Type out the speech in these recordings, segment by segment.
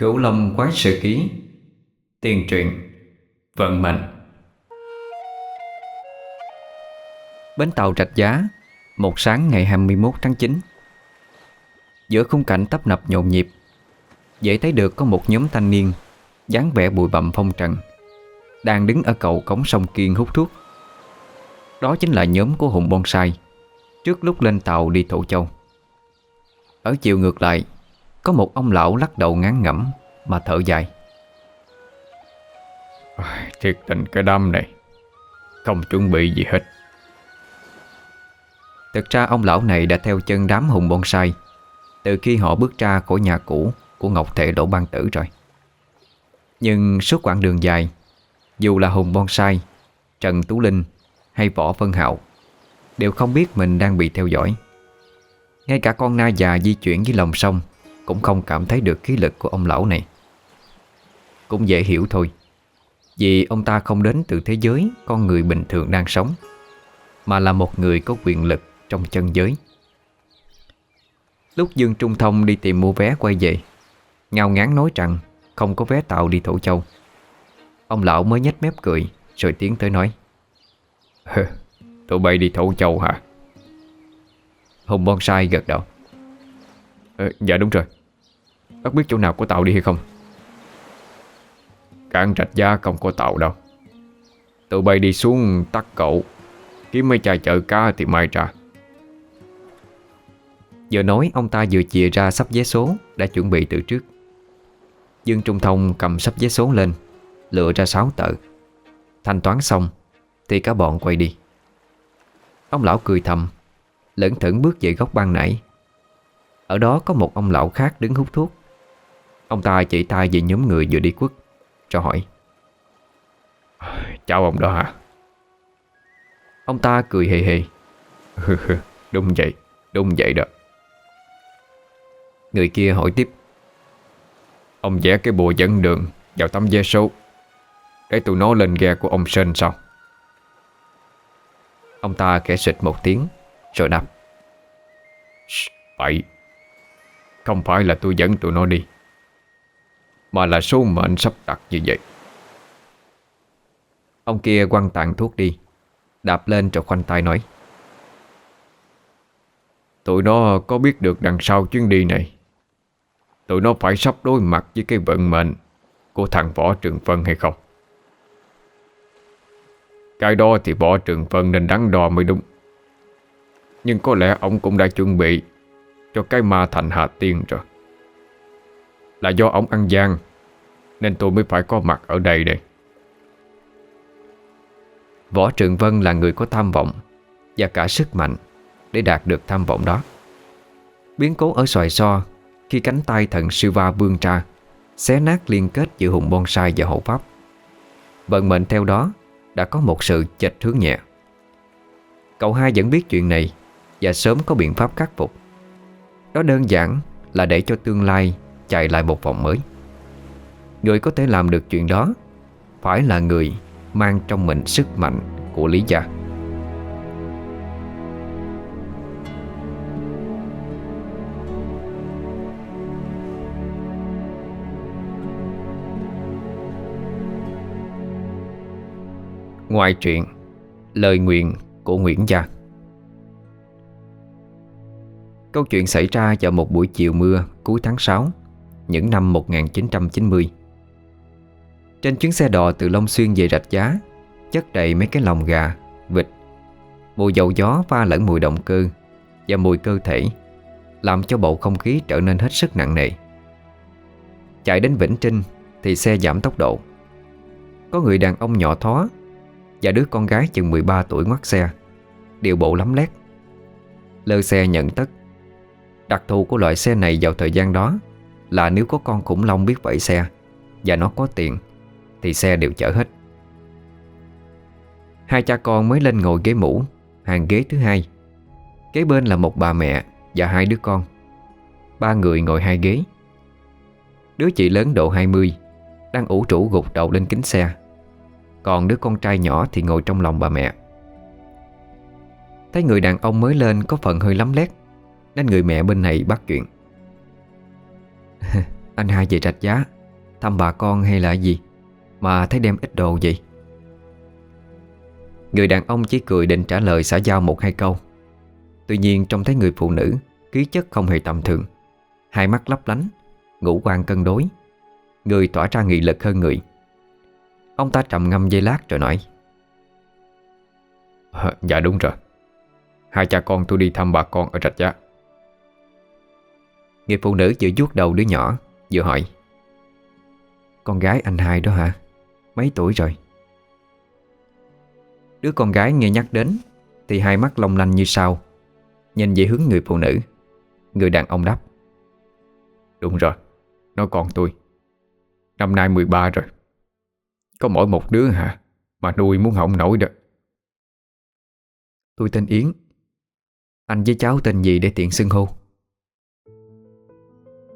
Cửu Long Quái Sự Ký, Tiền truyện, Vận mệnh. Bến tàu Rạch Giá, Một sáng ngày 21 tháng 9 Giữa khung cảnh tấp nập nhộn nhịp, Dễ thấy được có một nhóm thanh niên dáng vẻ bụi bặm phong trần, Đang đứng ở cầu cống sông Kiên hút thuốc. Đó chính là nhóm của Hùng Bonsai Trước lúc lên tàu đi Thổ Châu. Ở chiều ngược lại có một ông lão lắc đầu ngán ngẩm Mà thở dài. Thiệt tình cái đám này Không chuẩn bị gì hết. Thực ra ông lão này đã theo chân đám hùng bonsai Từ khi họ bước ra khỏi nhà cũ Của Ngọc Thể Đỗ Ban Tử rồi. Nhưng suốt quãng đường dài Dù là hùng bonsai Trần Tú Linh hay Võ Vân Hạo Đều không biết mình đang bị theo dõi. Ngay cả con na già di chuyển dưới lòng sông cũng không cảm thấy được khí lực của ông lão này. Cũng dễ hiểu thôi Vì ông ta không đến từ thế giới Con người bình thường đang sống Mà là một người có quyền lực Trong chân giới. Lúc Dương Trung Thông đi tìm mua vé quay về Ngao ngán nói rằng Không có vé tàu đi Thổ Châu. Ông lão mới nhếch mép cười Rồi tiến tới nói Tụi bay đi Thổ Châu hả? Hùng Bonsai gật đầu ờ, Dạ đúng rồi. Bác biết chỗ nào của tàu đi hay không? Cạn rạch giá không có tàu đâu. Tụi bay đi xuống tắt cậu. Kiếm mấy chai chợ cá thì mai ra. Giờ nói ông ta vừa chìa ra sắp vé số Đã chuẩn bị từ trước. Dương Trung Thông cầm sắp vé số lên, Lựa ra 6 tờ. Thanh toán xong Thì cả bọn quay đi. Ông lão cười thầm Lẫn thẫn bước về góc ban nãy. Ở đó có một ông lão khác đứng hút thuốc. Ông ta chỉ tay về nhóm người vừa đi quất Cho hỏi. Chào ông đó hả? Ông ta cười hề hề. Đúng vậy Đúng vậy đó. Người kia hỏi tiếp. Ông vẽ cái bùa dẫn đường Vào tấm vé số Để tụi nó lên ghe của ông Sơn sao? Ông ta kẻ xịt một tiếng, Rồi đáp. Phải Không phải là tôi dẫn tụi nó đi. Mà là số mệnh sắp đặt như vậy. Ông kia quăng tàn thuốc đi, Đạp lên rồi khoanh tay nói. Tụi nó có biết được đằng sau chuyến đi này. Tụi nó phải sắp đối mặt với cái vận mệnh Của thằng Võ Trường Phân hay không? Cái đó thì Võ Trường Phân nên đắn đo mới đúng. Nhưng có lẽ ông cũng đã chuẩn bị Cho cái ma thành Hà Tiên rồi. Là do ông ăn gian, Nên tôi mới phải có mặt ở đây đây. Võ Trường Vân là người có tham vọng Và cả sức mạnh Để đạt được tham vọng đó. Biến cố ở xoài so Khi cánh tay thần Siva vươn ra, Xé nát liên kết giữa hùng bonsai và hộ pháp. Vận mệnh theo đó Đã có một sự chệch hướng nhẹ. Cậu hai vẫn biết chuyện này Và sớm có biện pháp khắc phục. Đó đơn giản là để cho tương lai Chạy lại một vòng mới. Người có thể làm được chuyện đó Phải là người mang trong mình sức mạnh của Lý Gia. Ngoài chuyện, Lời nguyện của Nguyễn Gia. Câu chuyện xảy ra vào một buổi chiều mưa cuối tháng 6 những năm 1990 trên chuyến xe đò từ Long Xuyên về Rạch Giá Chất đầy mấy cái lòng gà, vịt Mùi dầu gió pha lẫn mùi động cơ Và mùi cơ thể Làm cho bầu không khí trở nên hết sức nặng nề. Chạy đến Vĩnh Trinh Thì xe giảm tốc độ. Có người đàn ông nhỏ thó Và đứa con gái chừng 13 tuổi ngoắt xe Điều bộ lắm lét. Lơ xe nhận tất Đặc thù của loại xe này vào thời gian đó là nếu có con khủng long biết vẫy xe Và nó có tiền, thì xe đều chở hết. Hai cha con mới lên ngồi ghế mũ, Hàng ghế thứ hai. Kế bên là một bà mẹ Và hai đứa con. Ba người ngồi hai ghế. Đứa chị lớn độ 20 Đang ủ trụ gục đầu lên kính xe. Còn đứa con trai nhỏ thì ngồi trong lòng bà mẹ. Thấy người đàn ông mới lên có phần hơi lắm lét, Nên người mẹ bên này bắt chuyện. Anh hai về rạch giá Thăm bà con hay là gì Mà thấy đem ít đồ vậy? Người đàn ông chỉ cười định trả lời xã giao một hai câu. Tuy nhiên trông thấy người phụ nữ Khí chất không hề tầm thường. Hai mắt lấp lánh Ngũ quan cân đối. Người tỏa ra nghị lực hơn người. Ông ta trầm ngâm dây lát rồi nói. À, Dạ đúng rồi. Hai cha con tôi đi thăm bà con ở Rạch Giá. Người phụ nữ vừa vuốt đầu đứa nhỏ, Vừa hỏi. Con gái anh hai đó hả? Mấy tuổi rồi? Đứa con gái nghe nhắc đến, Thì hai mắt long lanh như sao. Nhìn về hướng người phụ nữ, Người đàn ông đáp. Đúng rồi, Nó còn tôi. Năm nay 13 rồi. Có mỗi một đứa hả, Mà nuôi muốn hỏng nổi được. Tôi tên Yến. Anh với cháu tên gì để tiện xưng hô?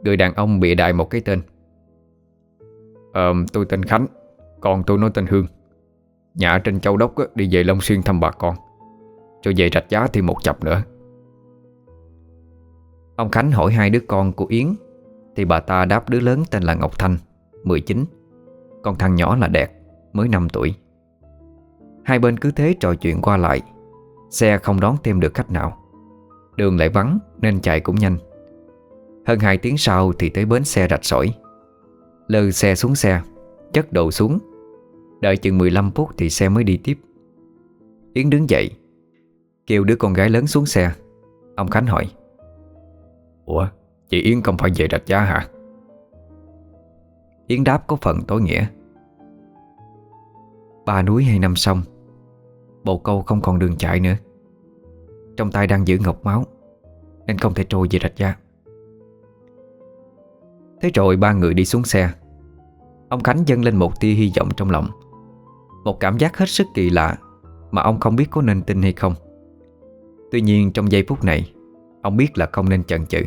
Người đàn ông bịa đại một cái tên. Ờ tôi tên Khánh Còn tôi nói tên Hương. Nhà ở trên Châu Đốc á, đi về Long Xuyên thăm bà con. Cho về rạch giá thêm một chập nữa. Ông Khánh hỏi hai đứa con của Yến Thì bà ta đáp đứa lớn tên là Ngọc Thanh 19 con thằng nhỏ là Đẹp Mới 5 tuổi. Hai bên cứ thế trò chuyện qua lại Xe không đón thêm được khách nào. Đường lại vắng nên chạy cũng nhanh. Hơn 2 tiếng sau thì tới bến xe rạch sỏi. Lơ xe xuống xe, Chất đồ xuống. Đợi chừng 15 phút thì xe mới đi tiếp. Yến đứng dậy, Kêu đứa con gái lớn xuống xe. Ông Khánh hỏi, Ủa, chị Yến không phải về rạch giá hả? Yến đáp có phần tối nghĩa, Ba núi hay năm sông Bồ câu không còn đường chạy nữa. Trong tay đang giữ ngọc máu, Nên không thể trôi về rạch giá. Thế rồi ba người đi xuống xe. Ông Khánh dâng lên một tia hy vọng trong lòng. Một cảm giác hết sức kỳ lạ Mà ông không biết có nên tin hay không. Tuy nhiên trong giây phút này, Ông biết là không nên chần chừ.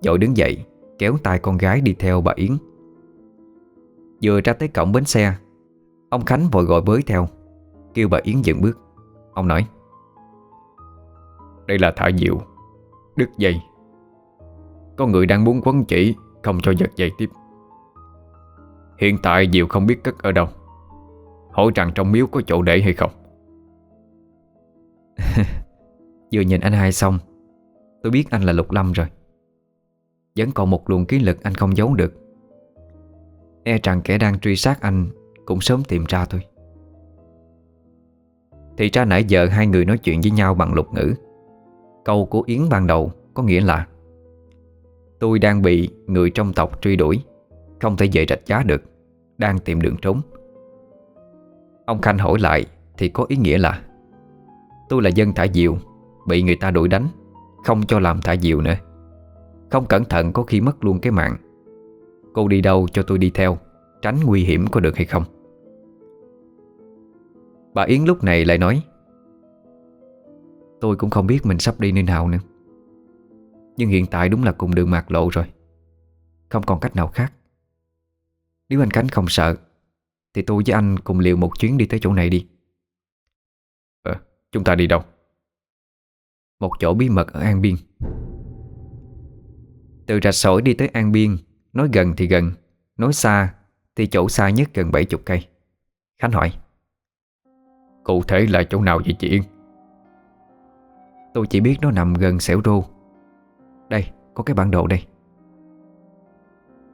Dội đứng dậy, Kéo tay con gái đi theo bà Yến. Vừa ra tới cổng bến xe, Ông Khánh vội gọi bới theo. Kêu bà Yến dừng bước. Ông nói, Đây là thả diệu Đứt dây. Có người đang muốn quấn chỉ không cho giật dây tiếp. Hiện tại Diệu không biết cất ở đâu. Hỏi rằng trong miếu có chỗ để hay không? Vừa nhìn anh hai xong, Tôi biết anh là Lục Lâm rồi. Vẫn còn một luồng ký lực anh không giấu được. E rằng kẻ đang truy sát anh Cũng sớm tìm ra thôi. Thì ra nãy giờ hai người nói chuyện với nhau bằng lục ngữ. Câu của Yến ban đầu có nghĩa là Tôi đang bị người trong tộc truy đuổi. Không thể về rạch giá được. Đang tìm đường trốn. Ông Khanh hỏi lại Thì có ý nghĩa là, Tôi là dân thả diều, Bị người ta đuổi đánh, Không cho làm thả diều nữa. Không cẩn thận có khi mất luôn cái mạng. Cô đi đâu cho tôi đi theo, Tránh nguy hiểm có được hay không? Bà Yến lúc này lại nói, Tôi cũng không biết mình sắp đi nơi nào nữa. Nhưng hiện tại đúng là cùng đường mạc lộ rồi. Không còn cách nào khác. Nếu anh Khánh không sợ Thì tôi với anh cùng liều một chuyến đi tới chỗ này đi. Ờ, chúng ta đi đâu? Một chỗ bí mật ở An Biên. Từ rạch sỏi đi tới An Biên Nói gần thì gần Nói xa thì chỗ xa nhất gần 70 cây. Khánh hỏi Cụ thể là chỗ nào vậy chị Yên? Tôi chỉ biết nó nằm gần xẻo rô đây, có cái bản đồ đây.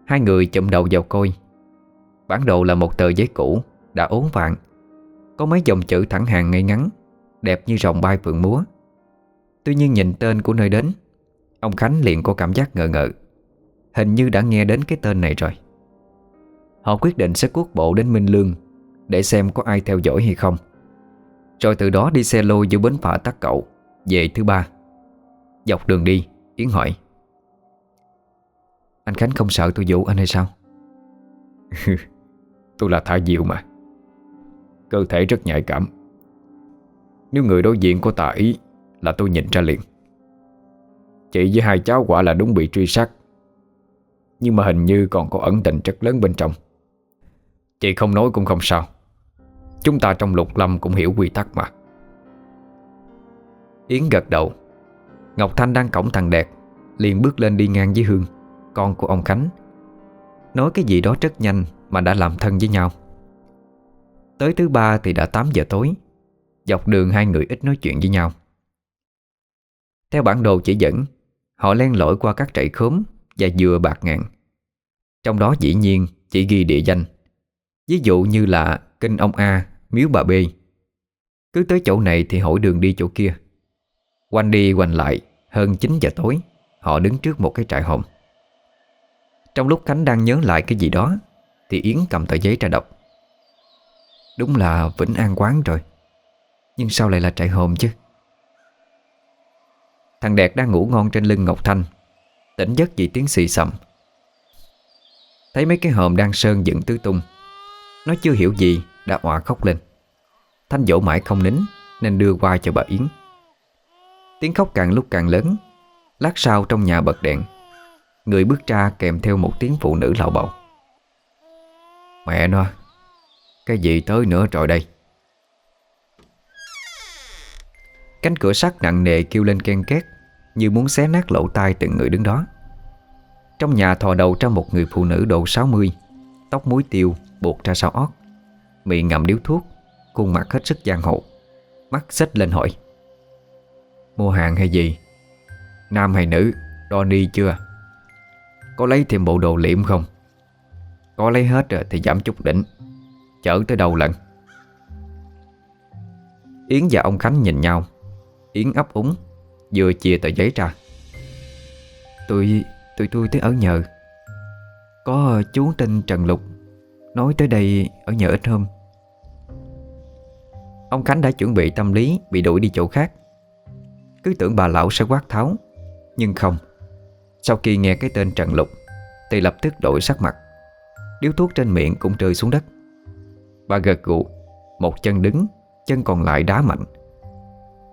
Hai người chụm đầu vào coi. Bản đồ là một tờ giấy cũ Đã ốn vàng. Có mấy dòng chữ thẳng hàng ngay ngắn Đẹp như rồng bay phượng múa. Tuy nhiên nhìn tên của nơi đến Ông Khánh liền có cảm giác ngờ ngợ. Hình như đã nghe đến cái tên này rồi. Họ quyết định sẽ cuốc bộ đến Minh Lương Để xem có ai theo dõi hay không. Rồi từ đó đi xe lô giữa bến phà tắc cậu Về thứ ba. Dọc đường đi Yến hỏi. Anh Khánh không sợ tôi dụ anh hay sao? Tôi là thả diệu mà. Cơ thể rất nhạy cảm. Nếu người đối diện có tà ý Là tôi nhìn ra liền. Chị với hai cháu quả là đúng bị truy sát. Nhưng mà hình như còn có ẩn tình rất lớn bên trong. Chị không nói cũng không sao. Chúng ta trong lục lâm cũng hiểu quy tắc mà. Yến gật đầu. Ngọc Thanh đang cổng thằng Đẹp Liền bước lên đi ngang với Hương Con của ông Khánh. Nói cái gì đó rất nhanh Mà đã làm thân với nhau. Tới thứ ba thì đã 8 giờ tối Dọc đường hai người ít nói chuyện với nhau. Theo bản đồ chỉ dẫn Họ len lỏi qua các trại khóm Và dừa bạc ngàn. Trong đó dĩ nhiên chỉ ghi địa danh. Ví dụ như là Kinh ông A, Miếu bà B Cứ tới chỗ này thì hỏi đường đi chỗ kia. Quanh đi quanh lại hơn 9 giờ tối, Họ đứng trước một cái trại hồn Trong lúc Khánh đang nhớ lại cái gì đó, Thì Yến cầm tờ giấy ra đọc. Đúng là Vĩnh An quán rồi, Nhưng sao lại là trại hồn chứ? Thằng Đẹp đang ngủ ngon trên lưng Ngọc Thanh, Tỉnh giấc vì tiếng xì xầm. Thấy mấy cái hòm đang sơn dựng tứ tung, Nó chưa hiểu gì, Đã òa khóc lên. Thanh dỗ mãi không nín, Nên đưa qua cho bà Yến. Tiếng khóc càng lúc càng lớn. Lát sau trong nhà bật đèn, Người bước ra kèm theo một tiếng phụ nữ lạo bầu. Mẹ nó, Cái gì tới nữa rồi đây? Cánh cửa sắt nặng nề kêu lên ken két, Như muốn xé nát lỗ tai từng người đứng đó. Trong nhà thò đầu ra một người phụ nữ độ 60 Tóc muối tiêu buộc ra sau ót. Miệng ngậm điếu thuốc, Khuôn mặt hết sức giang hộ Mắt xích lên hỏi. Mua hàng hay gì? Nam hay nữ? Đo ni chưa? Có lấy thêm bộ đồ liệm không? Có lấy hết rồi thì giảm chút đỉnh. Chở tới đâu lận Yến và ông Khánh nhìn nhau. Yến ấp úng Vừa chia tờ giấy ra. Tôi, tôi tôi tới ở nhờ. Có chú tên Trần Lục Nói tới đây ở nhờ ít hôm. Ông Khánh đã chuẩn bị tâm lý Bị đuổi đi chỗ khác. Cứ tưởng bà lão sẽ quát tháo. Nhưng không. Sau khi nghe cái tên Trần Lục, Thì lập tức đổi sắc mặt. Điếu thuốc trên miệng cũng rơi xuống đất. Bà gật gù, Một chân đứng, Chân còn lại đá mạnh.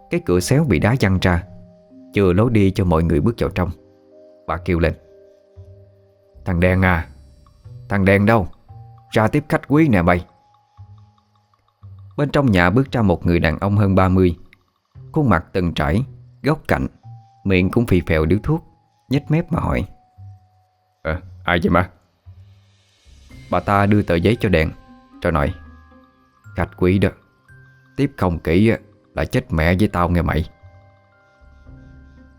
Cái cửa xéo bị đá văng ra, Chừa lối đi cho mọi người bước vào trong. Bà kêu lên. Thằng đen à Thằng đen đâu? Ra tiếp khách quý nè bay Bên trong nhà bước ra một người đàn ông hơn 30 Khuôn mặt từng trải Góc cạnh Miệng cũng phì phèo điếu thuốc nhếch mép mà hỏi. Ờ, ai vậy má? Bà ta đưa tờ giấy cho đèn Rồi nói Khách quý đó Tiếp không kỹ là chết mẹ với tao nghe mày.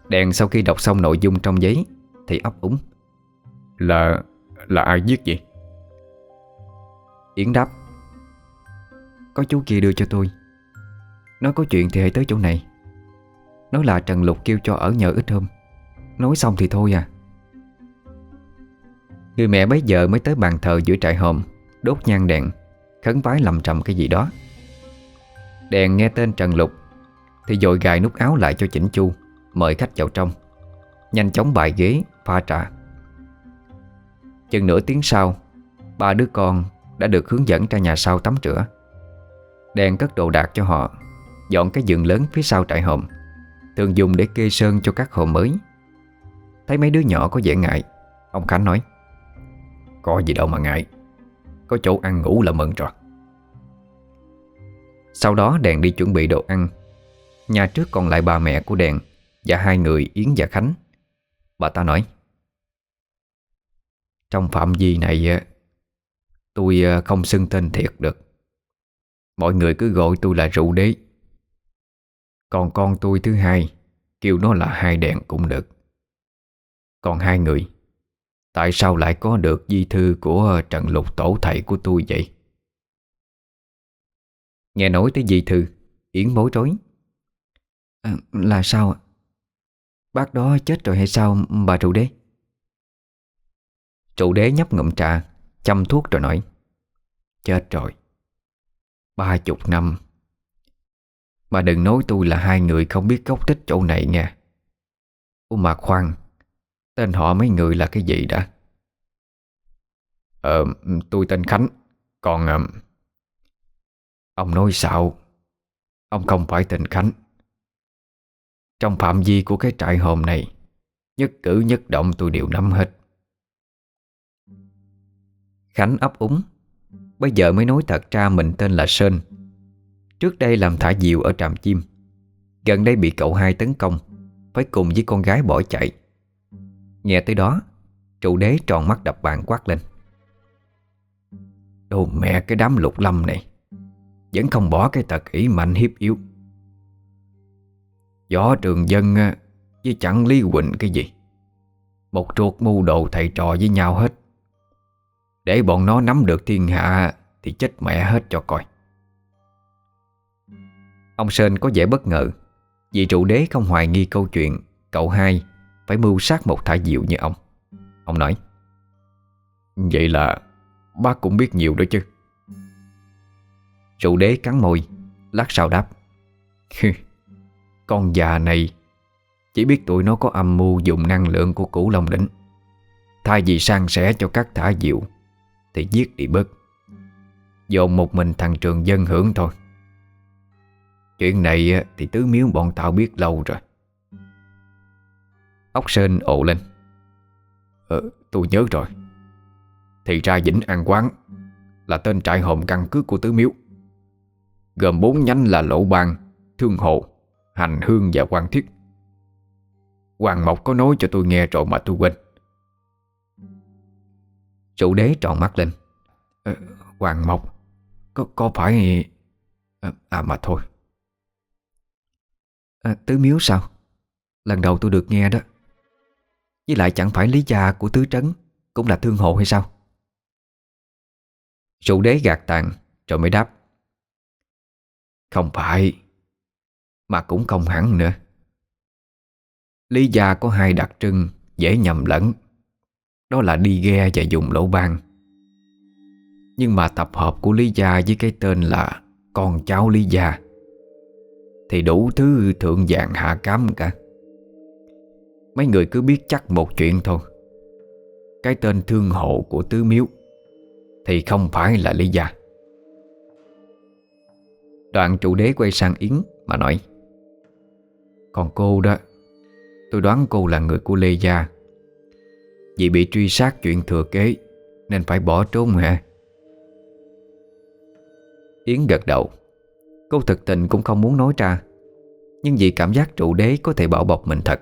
Đèn sau khi đọc xong nội dung trong giấy Thì ấp úng. Là... là ai giết gì? Yến đáp. Có chú kia đưa cho tôi. Nói có chuyện thì hãy tới chỗ này Nói là Trần Lục kêu cho ở nhờ ít hôm. Nói xong thì thôi à. Người mẹ bấy giờ mới tới bàn thờ giữa trại hòm Đốt nhang đèn Khấn vái lầm trầm cái gì đó. Đèn nghe tên Trần Lục Thì dội gài nút áo lại cho chỉnh chu Mời khách vào trong. Nhanh chóng bài ghế, pha trà. Chừng nửa tiếng sau Ba đứa con đã được hướng dẫn ra nhà sau tắm rửa. Đèn cất đồ đạc cho họ Dọn cái giường lớn phía sau trại hòm. Thường dùng để kê sơn cho các hộ mới. Thấy mấy đứa nhỏ có vẻ ngại, Ông Khánh nói, Có gì đâu mà ngại, Có chỗ ăn ngủ là mừng rồi. Sau đó đèn đi chuẩn bị đồ ăn. Nhà trước còn lại bà mẹ của đèn Và hai người Yến và Khánh. Bà ta nói, Trong phạm vi này Tôi ờ, không xưng tên thiệt được. Mọi người cứ gọi tôi là rượu đế. Còn con tôi thứ hai Kêu nó là hai đèn cũng được Còn hai người Tại sao lại có được di thư của Trần Lục Tổ thầy của tôi vậy? Nghe nói tới di thư Yến bối rối à, Là sao ạ? Bác đó chết rồi hay sao bà trụ đế? Trụ đế nhấp ngụm trà Chăm thuốc rồi nói Chết rồi Ba chục năm mà đừng nói tôi là hai người không biết gốc tích chỗ này nha. Ô mà khoan Tên họ mấy người là cái gì đã? Ờ tôi tên Khánh Còn uh, Ông nói xạo Ông không phải tên Khánh. Trong phạm vi của cái trại hồn này Nhất cử nhất động tôi đều nắm hết. Khánh ấp úng Bây giờ mới nói thật ra mình tên là Sơn. Trước đây làm thả diều ở trạm chim, Gần đây bị cậu hai tấn công, Phải cùng với con gái bỏ chạy. Nghe tới đó, Trụ đế tròn mắt đập bàn quát lên. Đồ mẹ cái đám lục lâm này, Vẫn không bỏ cái tật ý mạnh hiếp yếu. Võ trường dân Với chẳng Lý Quỳnh cái gì, Một chuột mưu đồ thầy trò với nhau hết. Để bọn nó nắm được thiên hạ Thì chết mẹ hết cho coi. Ông Sơn có vẻ bất ngờ. Vì trụ đế không hoài nghi câu chuyện, Cậu hai phải mưu sát một thả diệu như ông. Ông nói, Vậy là bác cũng biết nhiều đó chứ. Trụ đế cắn môi, Lát sau đáp Con già này Chỉ biết tụi nó có âm mưu dùng năng lượng của củ long đỉnh. Thay vì sang sẻ cho các thả diệu Thì giết đi bớt. Dồn một mình thằng trường dân hưởng thôi. Chuyện này thì tứ miếu bọn tao biết lâu rồi. Ốc Sơn ộ lên. Ờ, tôi nhớ rồi. Thì ra Vĩnh An Quán Là tên trại hòm căn cứ của Tứ Miếu. Gồm bốn nhánh là Lỗ Bang Thương hộ, Hành Hương và quan Thiết. Hoàng Mộc có nói cho tôi nghe rồi mà tôi quên. Chủ đế tròn mắt lên. Ờ, Hoàng Mộc Có có phải À, à mà thôi à, Tứ miếu sao? Lần đầu tôi được nghe đó. Với lại chẳng phải lý gia của tứ trấn Cũng là thương hộ hay sao? Chủ đế gạt tàn Rồi mới đáp. Không phải Mà cũng không hẳn nữa. Lý gia có hai đặc trưng Dễ nhầm lẫn. Đó là đi ghe và dùng lỗ ban. Nhưng mà tập hợp của Lý gia với cái tên là Con cháu Lý gia thì đủ thứ thượng dạng hạ cám cả. Mấy người cứ biết chắc một chuyện thôi. Cái tên thương hộ của Tứ Miếu Thì không phải là Lý Gia. Đoạn trụ đế quay sang Yến mà nói, Còn cô đó, Tôi đoán cô là người của Lê Gia. Vì bị truy sát chuyện thừa kế Nên phải bỏ trốn hả? Yến gật đầu Cô thực tình cũng không muốn nói ra. Nhưng vì cảm giác trụ đế có thể bảo bọc mình thật,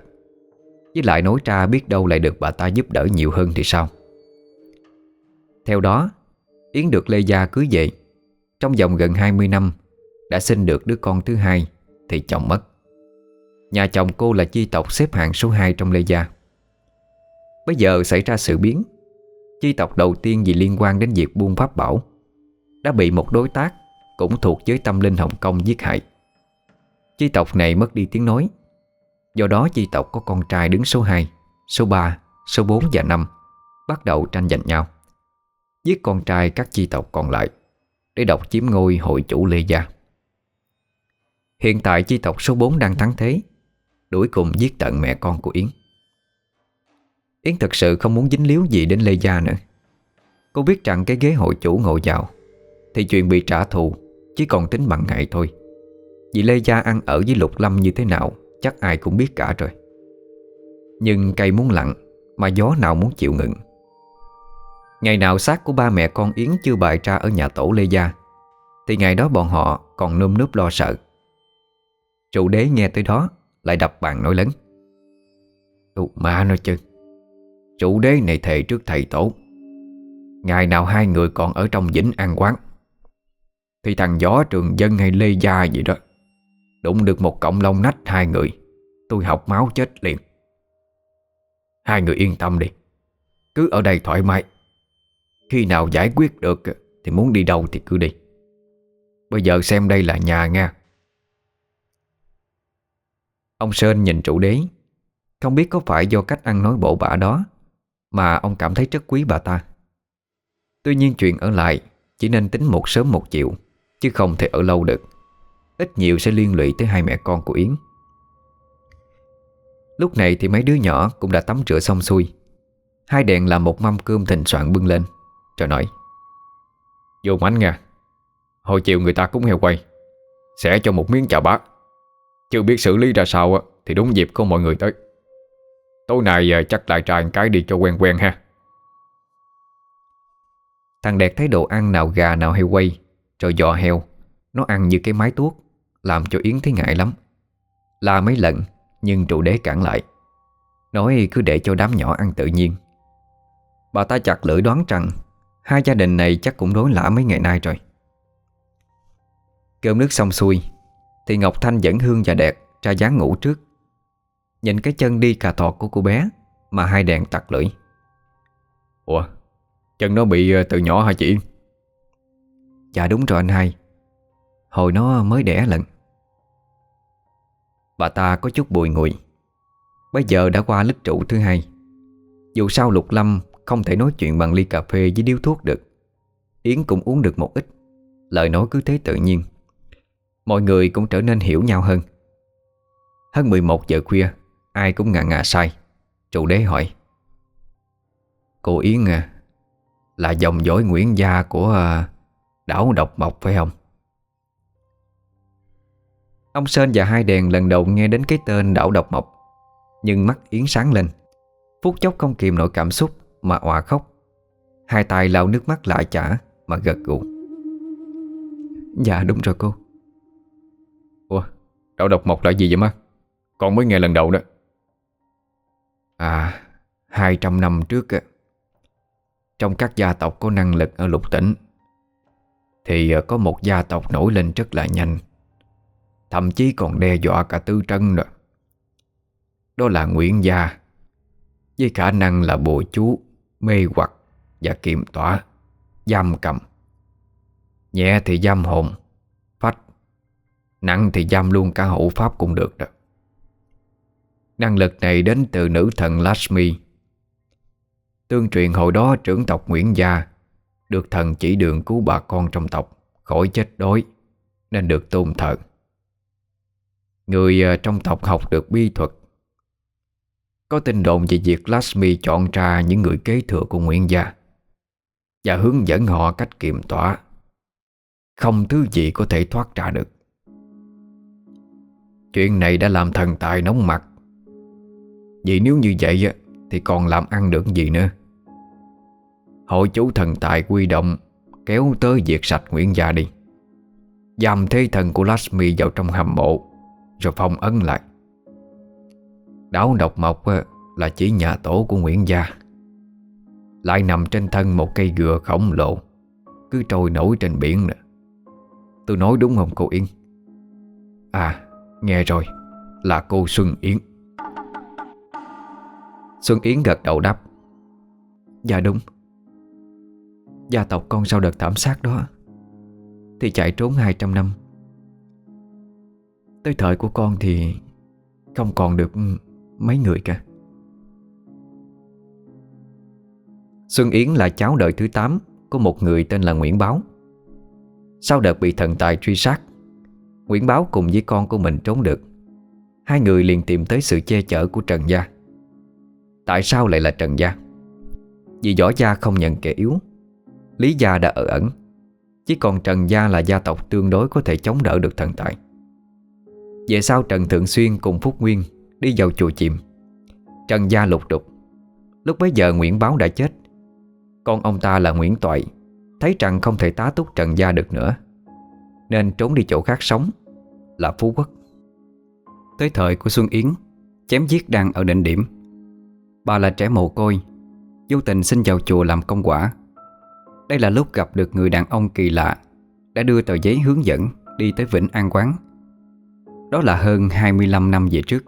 với lại nói ra biết đâu lại được bà ta giúp đỡ nhiều hơn thì sao? Theo đó, Yến được Lê Gia cưới về. Trong vòng gần 20 năm, Đã sinh được đứa con thứ hai, Thì chồng mất. Nhà chồng cô là chi tộc xếp hạng số 2 trong Lê Gia. Bây giờ xảy ra sự biến. Chi tộc đầu tiên vì liên quan đến việc buôn pháp bảo, Đã bị một đối tác cũng thuộc giới tâm linh Hồng Kông giết hại. Chi tộc này mất đi tiếng nói. Do đó chi tộc có con trai đứng số 2 Số 3, số 4 và 5 Bắt đầu tranh giành nhau. Giết con trai các chi tộc còn lại Để độc chiếm ngôi hội chủ Lê Gia. Hiện tại chi tộc số 4 đang thắng thế Đuổi cùng giết tận mẹ con của Yến. Yến thật sự không muốn dính líu gì đến Lê Gia nữa. Cô biết rằng cái ghế hội chủ ngồi vào Thì chuyện bị trả thù chỉ còn tính bằng ngày thôi. Vì Lê Gia ăn ở với Lục Lâm như thế nào, Chắc ai cũng biết cả rồi. Nhưng cây muốn lặng Mà gió nào muốn chịu ngừng. Ngày nào xác của ba mẹ con Yến chưa bày ra ở nhà tổ Lê Gia, Thì ngày đó bọn họ còn nơm nớp lo sợ. Trụ đế nghe tới đó, Lại đập bàn nói lớn. Tụ ma nói chứ, Trụ đế này thề trước thầy tổ. Ngày nào hai người còn ở trong vĩnh an quán thì thằng gió trường dân hay Lê Gia gì đó. Đụng được một cọng lông nách hai người, Tôi học máu chết liền. Hai người yên tâm đi, Cứ ở đây thoải mái. Khi nào giải quyết được Thì muốn đi đâu thì cứ đi. Bây giờ xem đây là nhà nha. Ông Sơn nhìn trụ đế, Không biết có phải do cách ăn nói bộ bả đó Mà ông cảm thấy rất quý bà ta. Tuy nhiên chuyện ở lại Chỉ nên tính một sớm một chiều. Chứ không thể ở lâu được. Ít nhiều sẽ liên lụy tới hai mẹ con của Yến. Lúc này thì mấy đứa nhỏ cũng đã tắm rửa xong xuôi. Hai đèn làm một mâm cơm thịnh soạn bưng lên. Rồi nói, Vô mánh nha. Hồi chiều người ta cũng heo quay. Sẽ cho một miếng chào bác Chưa biết xử lý ra sao Thì đúng dịp có mọi người tới. Tối nay à, chắc lại tràn cái đi cho quen quen ha. Thằng Đẹp thấy đồ ăn nào gà nào heo quay rồi dò heo. Nó ăn như cái mái tuốt, làm cho Yến thấy ngại lắm. La mấy lần, Nhưng trụ đế cản lại. Nói cứ để cho đám nhỏ ăn tự nhiên. Bà ta chặt lưỡi đoán rằng, Hai gia đình này chắc cũng đối lã mấy ngày nay rồi. Cơm nước xong xuôi, Thì Ngọc Thanh dẫn Hương và Đẹp ra dáng ngủ trước. Nhìn cái chân đi cà thọt của cô bé, Mà hai đèn tặc lưỡi. Ủa, Chân nó bị ờ, từ nhỏ hả chị? Dạ đúng rồi anh hai. Hồi nó mới đẻ lần. Bà ta có chút bùi ngùi. Bây giờ đã qua lít trụ thứ hai. Dù sao Lục Lâm Không thể nói chuyện bằng ly cà phê với điếu thuốc được. Yến cũng uống được một ít. Lời nói cứ thế tự nhiên. Mọi người cũng trở nên hiểu nhau hơn. Hơn 11 giờ khuya Ai cũng ngà ngà say Trụ đế hỏi. Cô Yến à Là dòng dõi Nguyễn Gia của à, Đảo Độc Mộc phải không? Ông sơn và hai đèn lần đầu nghe đến cái tên đảo Độc Mộc, Nhưng mắt Yến sáng lên. Phút chốc không kìm nổi cảm xúc Mà òa khóc. Hai tay lau nước mắt lại chả Mà gật gù. Dạ đúng rồi cô. Ủa, đảo Độc Mộc là gì vậy má? Con mới nghe lần đầu đó. À 200 năm trước Trong các gia tộc có năng lực ở lục tỉnh thì ờ, có một gia tộc nổi lên rất là nhanh. Thậm chí còn đe dọa cả tư trân nữa. Đó là Nguyễn Gia, Với khả năng là bùa chú, Mê hoặc Và kiềm tỏa, Giam cầm. Nhẹ thì giam hồn, Phách, Nặng thì giam luôn cả hộ pháp cũng được đó. Năng lực này đến từ nữ thần Lashmi Tương truyền hồi đó trưởng tộc Nguyễn Gia được thần chỉ đường cứu bà con trong tộc, Khỏi chết đói, Nên được tôn thờ. Người ờ, trong tộc học được bi thuật. Có tin đồn về việc Lashmi chọn ra những người kế thừa của Nguyễn Gia Và hướng dẫn họ cách kiềm tỏa. Không thứ gì có thể thoát ra được. Chuyện này đã làm thần tài nóng mặt. Vì nếu như vậy Thì còn làm ăn được gì nữa? Hội chú thần tài quy động, Kéo tới diệt sạch Nguyễn Gia đi. Giam thế thần của Lashmi vào trong hầm mộ, Rồi phong ấn lại. Đáo độc mộc ờ, là chỉ nhà tổ của Nguyễn Gia. Lại nằm trên thân một cây gừa khổng lồ, Cứ trôi nổi trên biển nữa. Tôi nói đúng không cô Yến? À nghe rồi, Là cô Xuân Yến. Xuân Yến gật đầu đáp. Dạ đúng. Gia tộc con sau đợt thảm sát đó Thì chạy trốn 200 năm. Tới thời của con thì Không còn được mấy người cả. Xuân Yến là cháu đời thứ 8 Của một người tên là Nguyễn Báo. Sau đợt bị thần tài truy sát, Nguyễn Báo cùng với con của mình trốn được. Hai người liền tìm tới sự che chở của Trần Gia. Tại sao lại là Trần Gia? Vì Võ Gia không nhận kẻ yếu Lý Gia đã ở ẩn. Chỉ còn Trần Gia là gia tộc tương đối có thể chống đỡ được thần tài. Về sau Trần Thượng Xuyên cùng Phúc Nguyên Đi vào chùa chìm. Trần Gia lục đục. Lúc bấy giờ Nguyễn Báo đã chết. Con ông ta là Nguyễn Toại, Thấy rằng không thể tá túc Trần Gia được nữa, Nên trốn đi chỗ khác sống, Là Phú Quốc. Tới thời của Xuân Yến, Chém giết đang ở đỉnh điểm. Bà là trẻ mồ côi, Vô tình xin vào chùa làm công quả. Đây là lúc gặp được người đàn ông kỳ lạ, Đã đưa tờ giấy hướng dẫn Đi tới Vĩnh An Quán. Đó là hơn 25 năm về trước.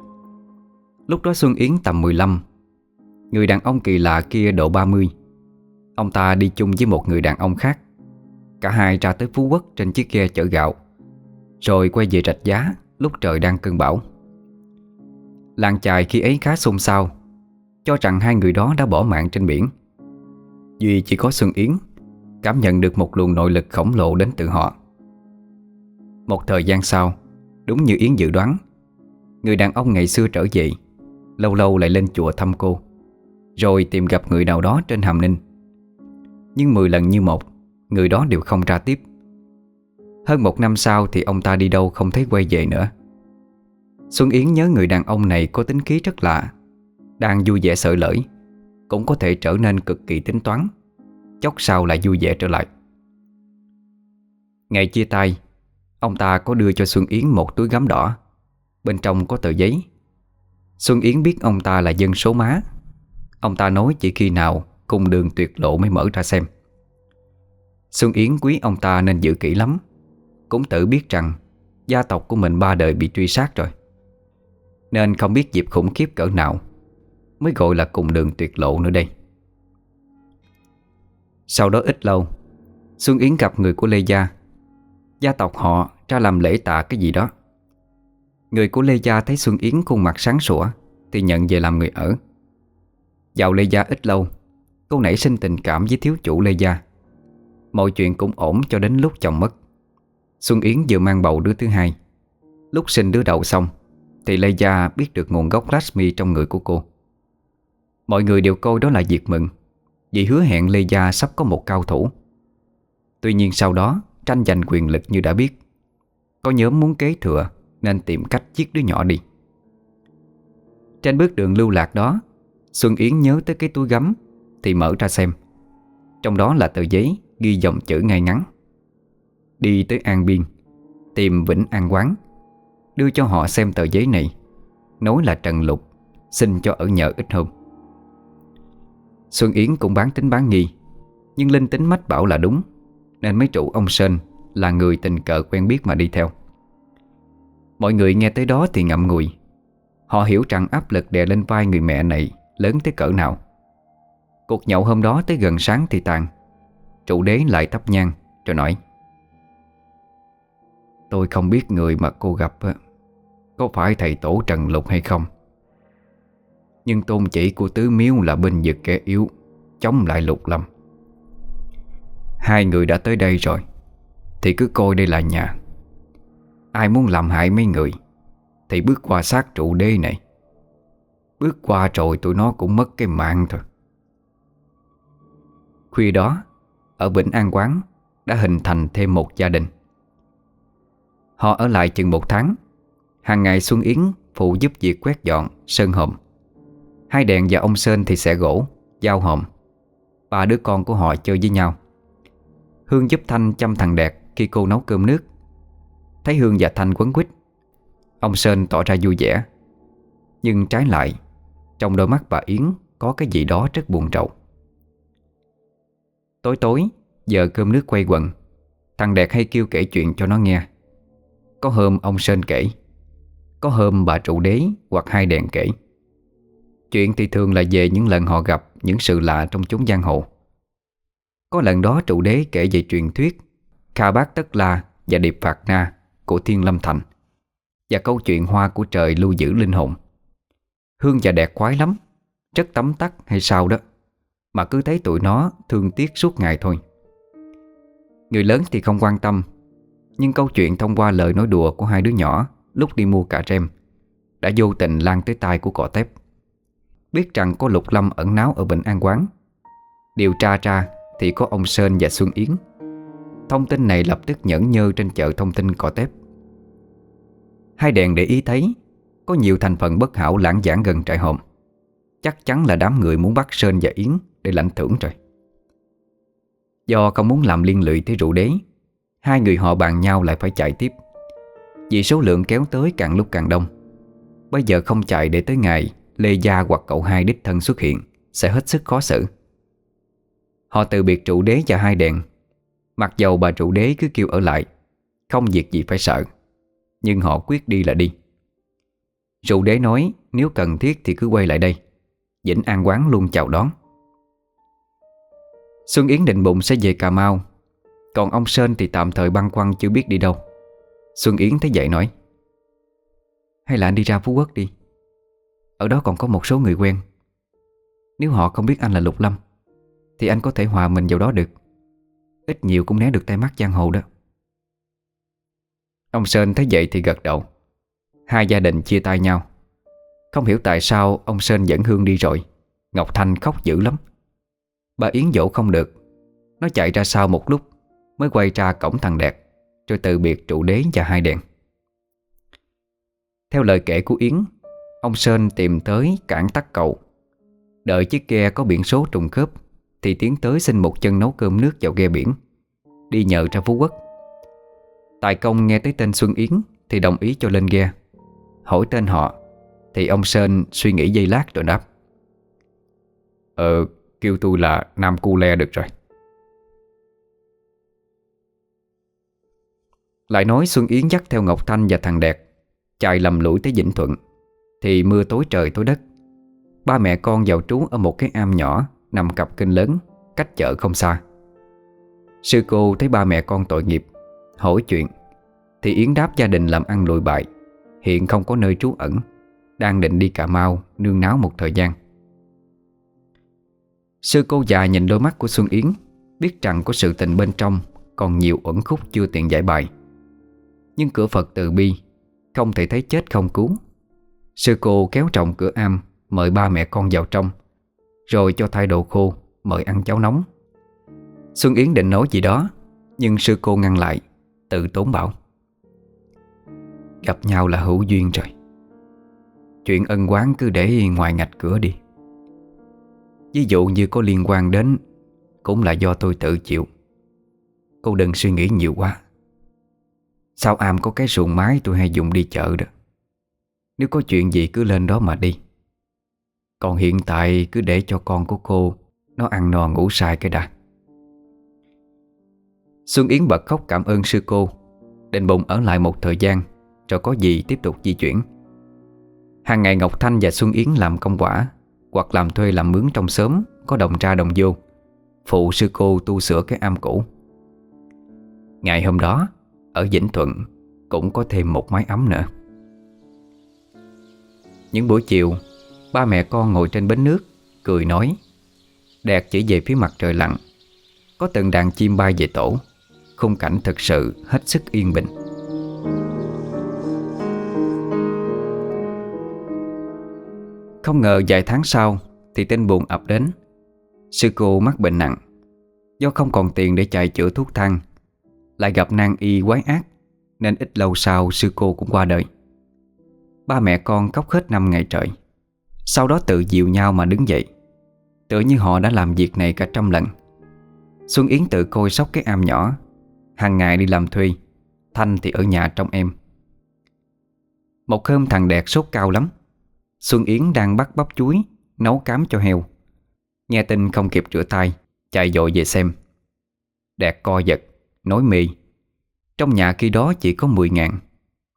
Lúc đó Xuân Yến tầm 15 Người đàn ông kỳ lạ kia độ 30 Ông ta đi chung với một người đàn ông khác. Cả hai ra tới Phú Quốc trên chiếc ghe chở gạo, Rồi quay về rạch giá lúc trời đang cơn bão. Làng chài khi ấy khá xôn xao, Cho rằng hai người đó đã bỏ mạng trên biển. Duy chỉ có Xuân Yến Cảm nhận được một luồng nội lực khổng lồ đến từ họ. Một thời gian sau, Đúng như Yến dự đoán, Người đàn ông ngày xưa trở về, Lâu lâu lại lên chùa thăm cô, Rồi tìm gặp người nào đó trên hàm ninh. Nhưng 10 lần như một, Người đó đều không ra tiếp. Hơn một năm sau thì ông ta đi đâu không thấy quay về nữa. Xuân Yến nhớ người đàn ông này có tính khí rất lạ, Đang vui vẻ sợi lỡi Cũng có thể trở nên cực kỳ tính toán. Chốc sau lại vui vẻ trở lại. Ngày chia tay, Ông ta có đưa cho Xuân Yến một túi gấm đỏ. Bên trong có tờ giấy. Xuân Yến biết ông ta là dân số má. Ông ta nói chỉ khi nào Cùng đường tuyệt lộ mới mở ra xem. Xuân Yến quý ông ta nên giữ kỹ lắm. Cũng tự biết rằng Gia tộc của mình ba đời bị truy sát rồi. Nên không biết dịp khủng khiếp cỡ nào Mới gọi là cùng đường tuyệt lộ nữa đây. Sau đó ít lâu, Xuân Yến gặp người của Lê Gia. Gia tộc họ ra làm lễ tạ cái gì đó. Người của Lê Gia thấy Xuân Yến khuôn mặt sáng sủa Thì nhận về làm người ở. Vào Lê Gia ít lâu, Cô nảy sinh tình cảm với thiếu chủ Lê Gia. Mọi chuyện cũng ổn cho đến lúc chồng mất. Xuân Yến vừa mang bầu đứa thứ hai. Lúc sinh đứa đầu xong Thì Lê Gia biết được nguồn gốc Rashmi trong người của cô. Mọi người đều coi đó là việc mừng. Vì hứa hẹn Lê Gia sắp có một cao thủ. Tuy nhiên sau đó, Tranh giành quyền lực như đã biết. Có nhóm muốn kế thừa Nên tìm cách giết đứa nhỏ đi. Trên bước đường lưu lạc đó, Xuân Yến nhớ tới cái túi gấm Thì mở ra xem. Trong đó là tờ giấy ghi dòng chữ ngay ngắn. Đi tới An Biên, Tìm Vĩnh An Quán, Đưa cho họ xem tờ giấy này. Nói là Trần Lục, Xin cho ở nhờ ít hôm. Xuân Yến cũng bán tính bán nghi. Nhưng linh tính mách bảo là đúng, Nên mấy trụ ông Sơn Là người tình cờ quen biết mà đi theo. Mọi người nghe tới đó thì ngậm ngùi. Họ hiểu rằng áp lực đè lên vai người mẹ này Lớn tới cỡ nào. Cuộc nhậu hôm đó tới gần sáng thì tàn. Trụ đế lại thắp nhang, Rồi nói, Tôi không biết người mà cô gặp Có phải thầy tổ Trần Lục hay không? Nhưng tôn chỉ của Tứ Miếu là binh vực kẻ yếu Chống lại Lục Lâm. Hai người đã tới đây rồi Thì cứ coi đây là nhà. Ai muốn làm hại mấy người Thì bước qua sát trụ đê này. Bước qua rồi tụi nó cũng mất cái mạng thôi. Khuya đó Ở Vĩnh An Quán Đã hình thành thêm một gia đình. Họ ở lại chừng một tháng Hàng ngày Xuân Yến phụ giúp việc quét dọn, sơn hòm Hai đèn và ông Sơn thì sẽ gỗ, giao hòm. Ba đứa con của họ chơi với nhau. Hương giúp Thanh chăm thằng Đẹp khi cô nấu cơm nước. Thấy Hương và Thanh quấn quýt Ông Sơn tỏ ra vui vẻ. Nhưng trái lại Trong đôi mắt bà Yến Có cái gì đó rất buồn trậu Tối tối Giờ cơm nước quay quần Thằng Đẹp hay kêu kể chuyện cho nó nghe. Có hôm ông Sơn kể Có hôm bà trụ đế hoặc hai đèn kể. Chuyện thì thường là về những lần họ gặp Những sự lạ trong chúng giang hồ. Có lần đó trụ đế kể về truyền thuyết Kha Bát Tất La và Điệp Phạt Na Của Thiên Lâm Thành Và câu chuyện hoa của trời lưu giữ linh hồn. Hương và đẹp quái lắm, Rất tấm tắc hay sao đó, Mà cứ thấy tụi nó thương tiếc suốt ngày thôi. Người lớn thì không quan tâm, nhưng câu chuyện thông qua lời nói đùa của hai đứa nhỏ Lúc đi mua cà rem Đã vô tình lan tới tai của cỏ tép. Biết rằng có Lục Lâm ẩn náu ở bệnh An Quán. Điều tra ra thì có ông Sơn và Xuân Yến. Thông tin này lập tức nhẫn nhơ trên chợ thông tin cỏ tép. Hai đèn để ý thấy, Có nhiều thành phần bất hảo lãng giảng gần trại hòm. Chắc chắn là đám người muốn bắt Sơn và Yến Để lãnh thưởng rồi. Do không muốn làm liên lụy tới rượu đế, Hai người họ bàn nhau lại phải chạy tiếp. Vì số lượng kéo tới càng lúc càng đông. Bây giờ không chạy để tới ngày Lê Gia hoặc cậu hai đích thân xuất hiện, Sẽ hết sức khó xử. Họ từ biệt trụ đế và hai đèn. Mặc dầu bà trụ đế cứ kêu ở lại, Không việc gì phải sợ, Nhưng họ quyết đi là đi. Trụ đế nói, Nếu cần thiết thì cứ quay lại đây. Vĩnh An Quán luôn chào đón. Xuân Yến định bụng sẽ về Cà Mau. Còn ông Sơn thì tạm thời băn khoăn chưa biết đi đâu. Xuân Yến thấy vậy nói, Hay là anh đi ra Phú Quốc đi. Ở đó còn có một số người quen. Nếu họ không biết anh là Lục Lâm, Thì anh có thể hòa mình vào đó được. Ít nhiều cũng né được tay mắt giang hồ đó. Ông Sơn thấy vậy thì gật đầu. Hai gia đình chia tay nhau. Không hiểu tại sao ông Sơn dẫn Hương đi rồi. Ngọc Thanh khóc dữ lắm. Bà Yến dỗ không được. Nó chạy ra sau một lúc, Mới quay ra cổng thằng Đẹp Rồi từ biệt trụ đế và hai đèn. Theo lời kể của Yến Ông Sơn tìm tới cảng tắc cầu. Đợi chiếc ghe có biển số trùng khớp Thì tiến tới xin một chân nấu cơm nước vào ghe biển Đi nhờ ra Phú Quốc. Tài công nghe tới tên Xuân Yến Thì đồng ý cho lên ghe. Hỏi tên họ Thì ông Sơn suy nghĩ giây lát rồi đáp. Ờ, kêu tôi là Nam Cu Le được rồi. Lại nói Xuân Yến dắt theo Ngọc Thanh và thằng Đẹp Chạy lầm lũi tới Vĩnh Thuận. Thì mưa tối trời tối đất. Ba mẹ con vào trú ở một cái am nhỏ Nằm cặp kênh lớn, Cách chợ không xa. Sư cô thấy ba mẹ con tội nghiệp, Hỏi chuyện, Thì Yến đáp gia đình làm ăn lùi bại, Hiện không có nơi trú ẩn, Đang định đi Cà Mau Nương náo một thời gian. Sư cô già nhìn đôi mắt của Xuân Yến, Biết rằng có sự tình bên trong Còn nhiều ẩn khúc chưa tiện giải bài. Nhưng cửa Phật từ bi, Không thể thấy chết không cứu. Sư cô kéo trọng cửa am, Mời ba mẹ con vào trong, Rồi cho thay đồ khô, Mời ăn cháo nóng. Xuân Yến định nói gì đó, Nhưng sư cô ngăn lại, Tự tốn bảo. Gặp nhau là hữu duyên rồi. Chuyện ân quán cứ để ngoài ngạch cửa đi. Ví dụ như có liên quan đến, Cũng là do tôi tự chịu. Cô đừng suy nghĩ nhiều quá. Sao am có cái xuồng mái tôi hay dùng đi chợ đó. Nếu có chuyện gì cứ lên đó mà đi. Còn hiện tại cứ để cho con của cô Nó ăn no ngủ sai cái đã. Xuân Yến bật khóc cảm ơn sư cô. Định bụng ở lại một thời gian, cho có gì tiếp tục di chuyển. Hàng ngày Ngọc Thanh và Xuân Yến làm công quả, Hoặc làm thuê làm mướn trong xóm, Có đồng ra đồng vô. Phụ sư cô tu sửa cái am cũ. Ngày hôm đó, Ở Vĩnh Thuận, Cũng có thêm một mái ấm nữa. Những buổi chiều, Ba mẹ con ngồi trên bến nước, Cười nói. Đẹp chỉ về phía mặt trời lặn. Có từng đàn chim bay về tổ. Khung cảnh thật sự hết sức yên bình. Không ngờ vài tháng sau Thì tin buồn ập đến. Sư cô mắc bệnh nặng. Do không còn tiền để chạy chữa thuốc thang, Lại gặp nan y quái ác, Nên ít lâu sau sư cô cũng qua đời. Ba mẹ con khóc hết năm ngày trời. Sau đó tự dịu nhau mà đứng dậy. Tựa như họ đã làm việc này cả trăm lần. Xuân Yến tự coi sóc cái am nhỏ. Hàng ngày đi làm thuê. Thanh thì ở nhà trong em. Một hôm thằng Đẹp sốt cao lắm. Xuân Yến đang bắt bắp chuối Nấu cám cho heo. Nghe tin không kịp rửa tay Chạy dội về xem. Đẹp co giật, nói mì Trong nhà khi đó chỉ có 10 ngàn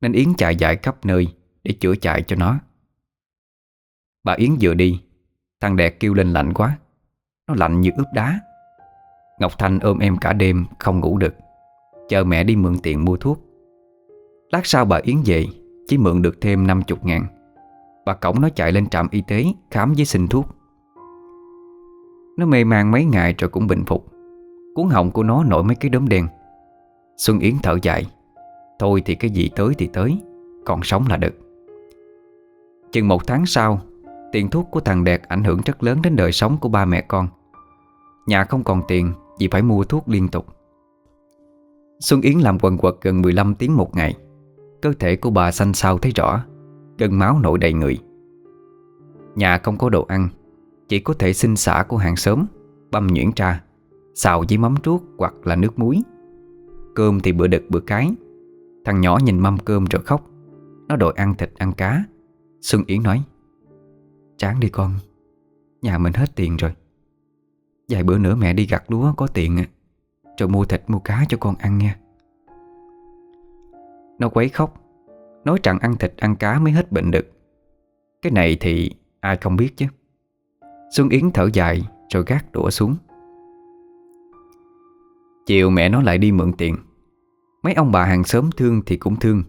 Nên Yến chạy dại khắp nơi. Để chữa chạy cho nó. Bà Yến vừa đi, Thằng Đẹp kêu lên lạnh quá. Nó lạnh như ướp đá. Ngọc Thanh ôm em cả đêm không ngủ được. Chờ mẹ đi mượn tiền mua thuốc. Lát sau bà Yến về, Chỉ mượn được thêm 50 ngàn. Bà cổng nó chạy lên trạm y tế Khám với xin thuốc. Nó mê man mấy ngày rồi cũng bình phục. Cuốn họng của nó nổi mấy cái đốm đen. Xuân Yến thở dài. Thôi thì cái gì tới thì tới, Còn sống là được. Chừng một tháng sau, Tiền thuốc của thằng Đẹp ảnh hưởng rất lớn đến đời sống của ba mẹ con. Nhà không còn tiền Vì phải mua thuốc liên tục. Xuân Yến làm quần quật gần 15 tiếng một ngày. Cơ thể của bà xanh xao thấy rõ, Cơn máu nổi đầy người. Nhà không có đồ ăn, Chỉ có thể xin xả của hàng xóm, Băm nhuyễn ra, Xào với mắm ruốc hoặc là nước muối. Cơm thì bữa đực bữa cái. Thằng nhỏ nhìn mâm cơm rồi khóc. Nó đòi ăn thịt ăn cá. Xuân Yến nói, Chán đi con, Nhà mình hết tiền rồi. Vài bữa nữa mẹ đi gặt lúa có tiền à, Rồi mua thịt mua cá cho con ăn nha. Nó quấy khóc, Nói rằng ăn thịt ăn cá mới hết bệnh được. Cái này thì ai không biết chứ. Xuân Yến thở dài Rồi gác đũa xuống. Chiều mẹ nó lại đi mượn tiền. Mấy ông bà hàng xóm thương thì cũng thương,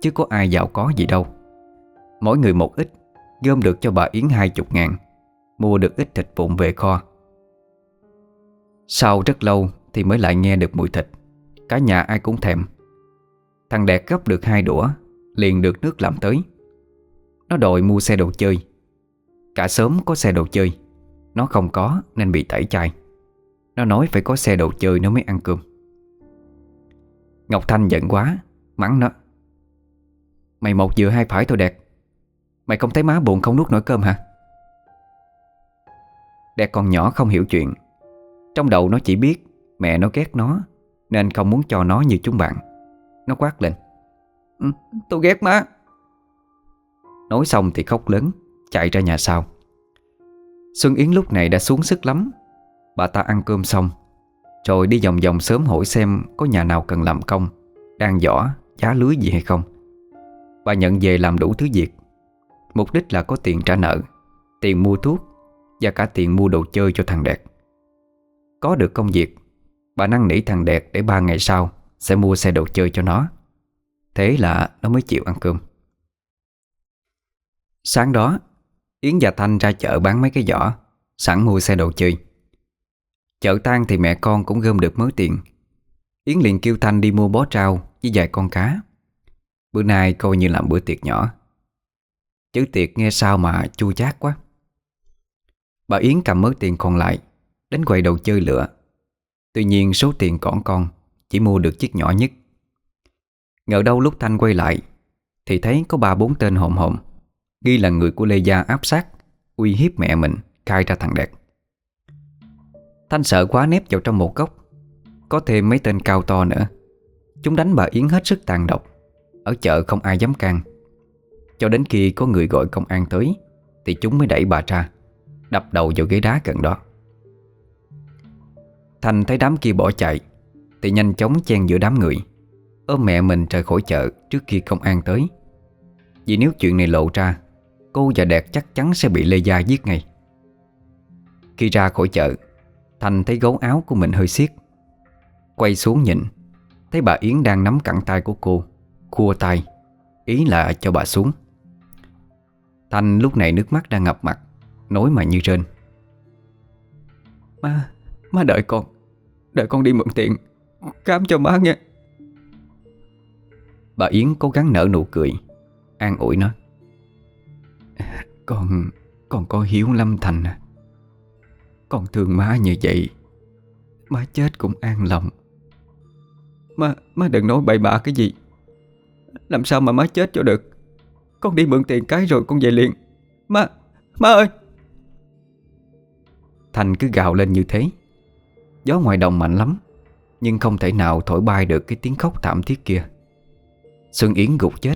Chứ có ai giàu có gì đâu. Mỗi người một ít, Gom được cho bà Yến hai chục ngàn, Mua được ít thịt vụn về kho. Sau rất lâu Thì mới lại nghe được mùi thịt, Cả nhà ai cũng thèm. Thằng Đẹp gấp được hai đũa, Liền được nước làm tới. Nó đòi mua xe đồ chơi. Cả sớm có xe đồ chơi, Nó không có nên bị tẩy chay. Nó nói phải có xe đồ chơi nó mới ăn cơm. Ngọc Thanh giận quá, Mắng nó. Mày một vừa hai phải thôi đẹp Mày không thấy má buồn không nuốt nổi cơm hả? Đẻ còn nhỏ không hiểu chuyện. Trong đầu nó chỉ biết Mẹ nó ghét nó Nên không muốn cho nó như chúng bạn. Nó quát lên. Ừ, Tôi ghét má. Nói xong thì khóc lớn Chạy ra nhà sau. Xuân Yến lúc này đã xuống sức lắm. Bà ta ăn cơm xong Rồi đi vòng vòng sớm hỏi xem Có nhà nào cần làm công Đang giỏ, giá lưới gì hay không. Bà nhận về làm đủ thứ việc. Mục đích là có tiền trả nợ, Tiền mua thuốc Và cả tiền mua đồ chơi cho thằng Đẹp Có được công việc, Bà năn nỉ thằng Đẹp để ba ngày sau Sẽ mua xe đồ chơi cho nó. Thế là nó mới chịu ăn cơm. Sáng đó, Yến và Thanh ra chợ bán mấy cái giỏ, Sẵn mua xe đồ chơi. Chợ tan thì mẹ con cũng gom được mớ tiền. Yến liền kêu Thanh đi mua bó trao Với vài con cá. Bữa nay coi như làm bữa tiệc nhỏ. Chữ tiệc nghe sao mà chua chát quá. Bà Yến cầm mớ tiền còn lại, Đến quầy đầu chơi lựa. Tuy nhiên số tiền còn con, Chỉ mua được chiếc nhỏ nhất. Ngờ đâu lúc Thanh quay lại, Thì thấy có ba bốn tên hồn hồn Ghi là người của Lê Gia áp sát, Uy hiếp mẹ mình, khai ra thằng Đẹp. Thanh sợ quá nép vào trong một góc, Có thêm mấy tên cao to nữa. Chúng đánh bà Yến hết sức tàn độc, Ở chợ không ai dám can. Cho đến khi có người gọi công an tới, Thì chúng mới đẩy bà ra, Đập đầu vào ghế đá gần đó. Thành thấy đám kia bỏ chạy, Thì nhanh chóng chen giữa đám người. Ôm mẹ mình rời khỏi chợ Trước khi công an tới. Vì nếu chuyện này lộ ra, Cô và Đẹp chắc chắn sẽ bị Lê Gia giết ngay. Khi ra khỏi chợ, Thành thấy gấu áo của mình hơi xiết. Quay xuống nhìn, Thấy bà Yến đang nắm cẳng tay của cô, Khua tay, Ý là cho bà xuống. Thành lúc này nước mắt đang ngập mặt Nói mà như rên. Má, má đợi con Đợi con đi mượn tiền Cám cho má nghe. Bà Yến cố gắng nở nụ cười An ủi nó Con Con có hiếu lâm thành à. Con thương má như vậy Má chết cũng an lòng. Má, má đừng nói bậy bạ cái gì. Làm sao mà má chết cho được con đi mượn tiền cái rồi con về liền. Má, má ơi! Thành cứ gào lên như thế. Gió ngoài đồng mạnh lắm Nhưng không thể nào thổi bay được cái tiếng khóc thảm thiết kia. Xuân Yến gục chết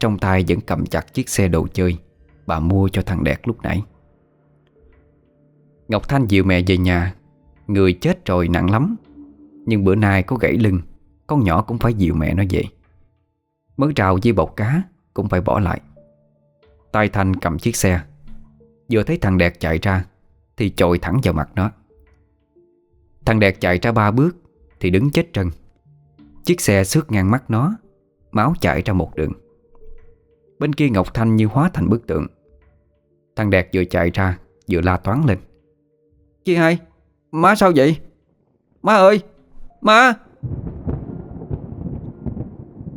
Trong tay vẫn cầm chặt chiếc xe đồ chơi Bà mua cho thằng Đẹp lúc nãy. Ngọc Thanh dịu mẹ về nhà. Người chết rồi nặng lắm Nhưng bữa nay có gãy lưng Con nhỏ cũng phải dịu mẹ nó vậy. Mới rào với bọc cá cũng phải bỏ lại. Tay Thanh cầm chiếc xe. Vừa thấy thằng Đẹp chạy ra Thì chội thẳng vào mặt nó. Thằng Đẹp chạy ra ba bước Thì đứng chết trân Chiếc xe xước ngang mắt nó Máu chạy ra một đường. Bên kia Ngọc Thanh như hóa thành bức tượng. Thằng Đẹp vừa chạy ra Vừa la toán lên. Chị hai Má sao vậy? Má ơi Má!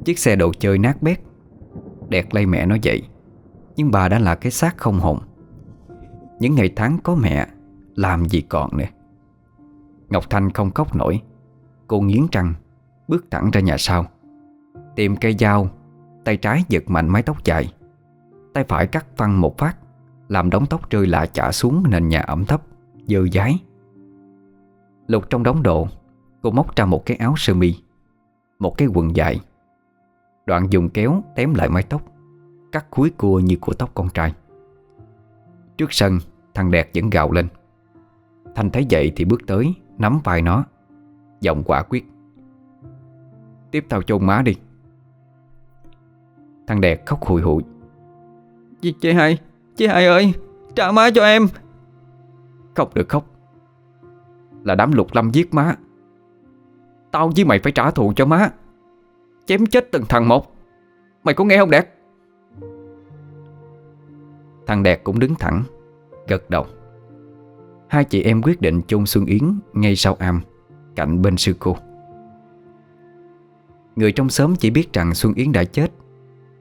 Chiếc xe đồ chơi nát bét đẹt lay mẹ nó dậy Nhưng bà đã là cái xác không hồn. Những ngày tháng có mẹ, Làm gì còn nữa. Ngọc Thanh không khóc nổi. Cô nghiến răng, Bước thẳng ra nhà sau. Tìm cây dao, Tay trái giật mạnh mái tóc dài. Tay phải cắt văng một phát, Làm đống tóc rơi lạ chả xuống nền nhà ẩm thấp, Dơ dái. Lục trong đống đồ, Cô móc ra một cái áo sơ mi, Một cái quần dài Đoạn dùng kéo tém lại mái tóc Cắt cuối cua như của tóc con trai. Trước sân Thằng Đẹp vẫn gào lên. Thanh thấy vậy thì bước tới Nắm vai nó Giọng quả quyết. Tiếp tao chôn má đi. Thằng Đẹp khóc hùi hụi. Chị, chị hai Chị hai ơi Trả má cho em. Không được khóc. Là đám lục lâm giết má. Tao với mày phải trả thù cho má Chém chết từng thằng một. Mày có nghe không Đẹp Thằng Đẹp cũng đứng thẳng, Gật đầu. Hai chị em quyết định chôn Xuân Yến Ngay sau am, Cạnh bên sư cô. Người trong xóm chỉ biết rằng Xuân Yến đã chết.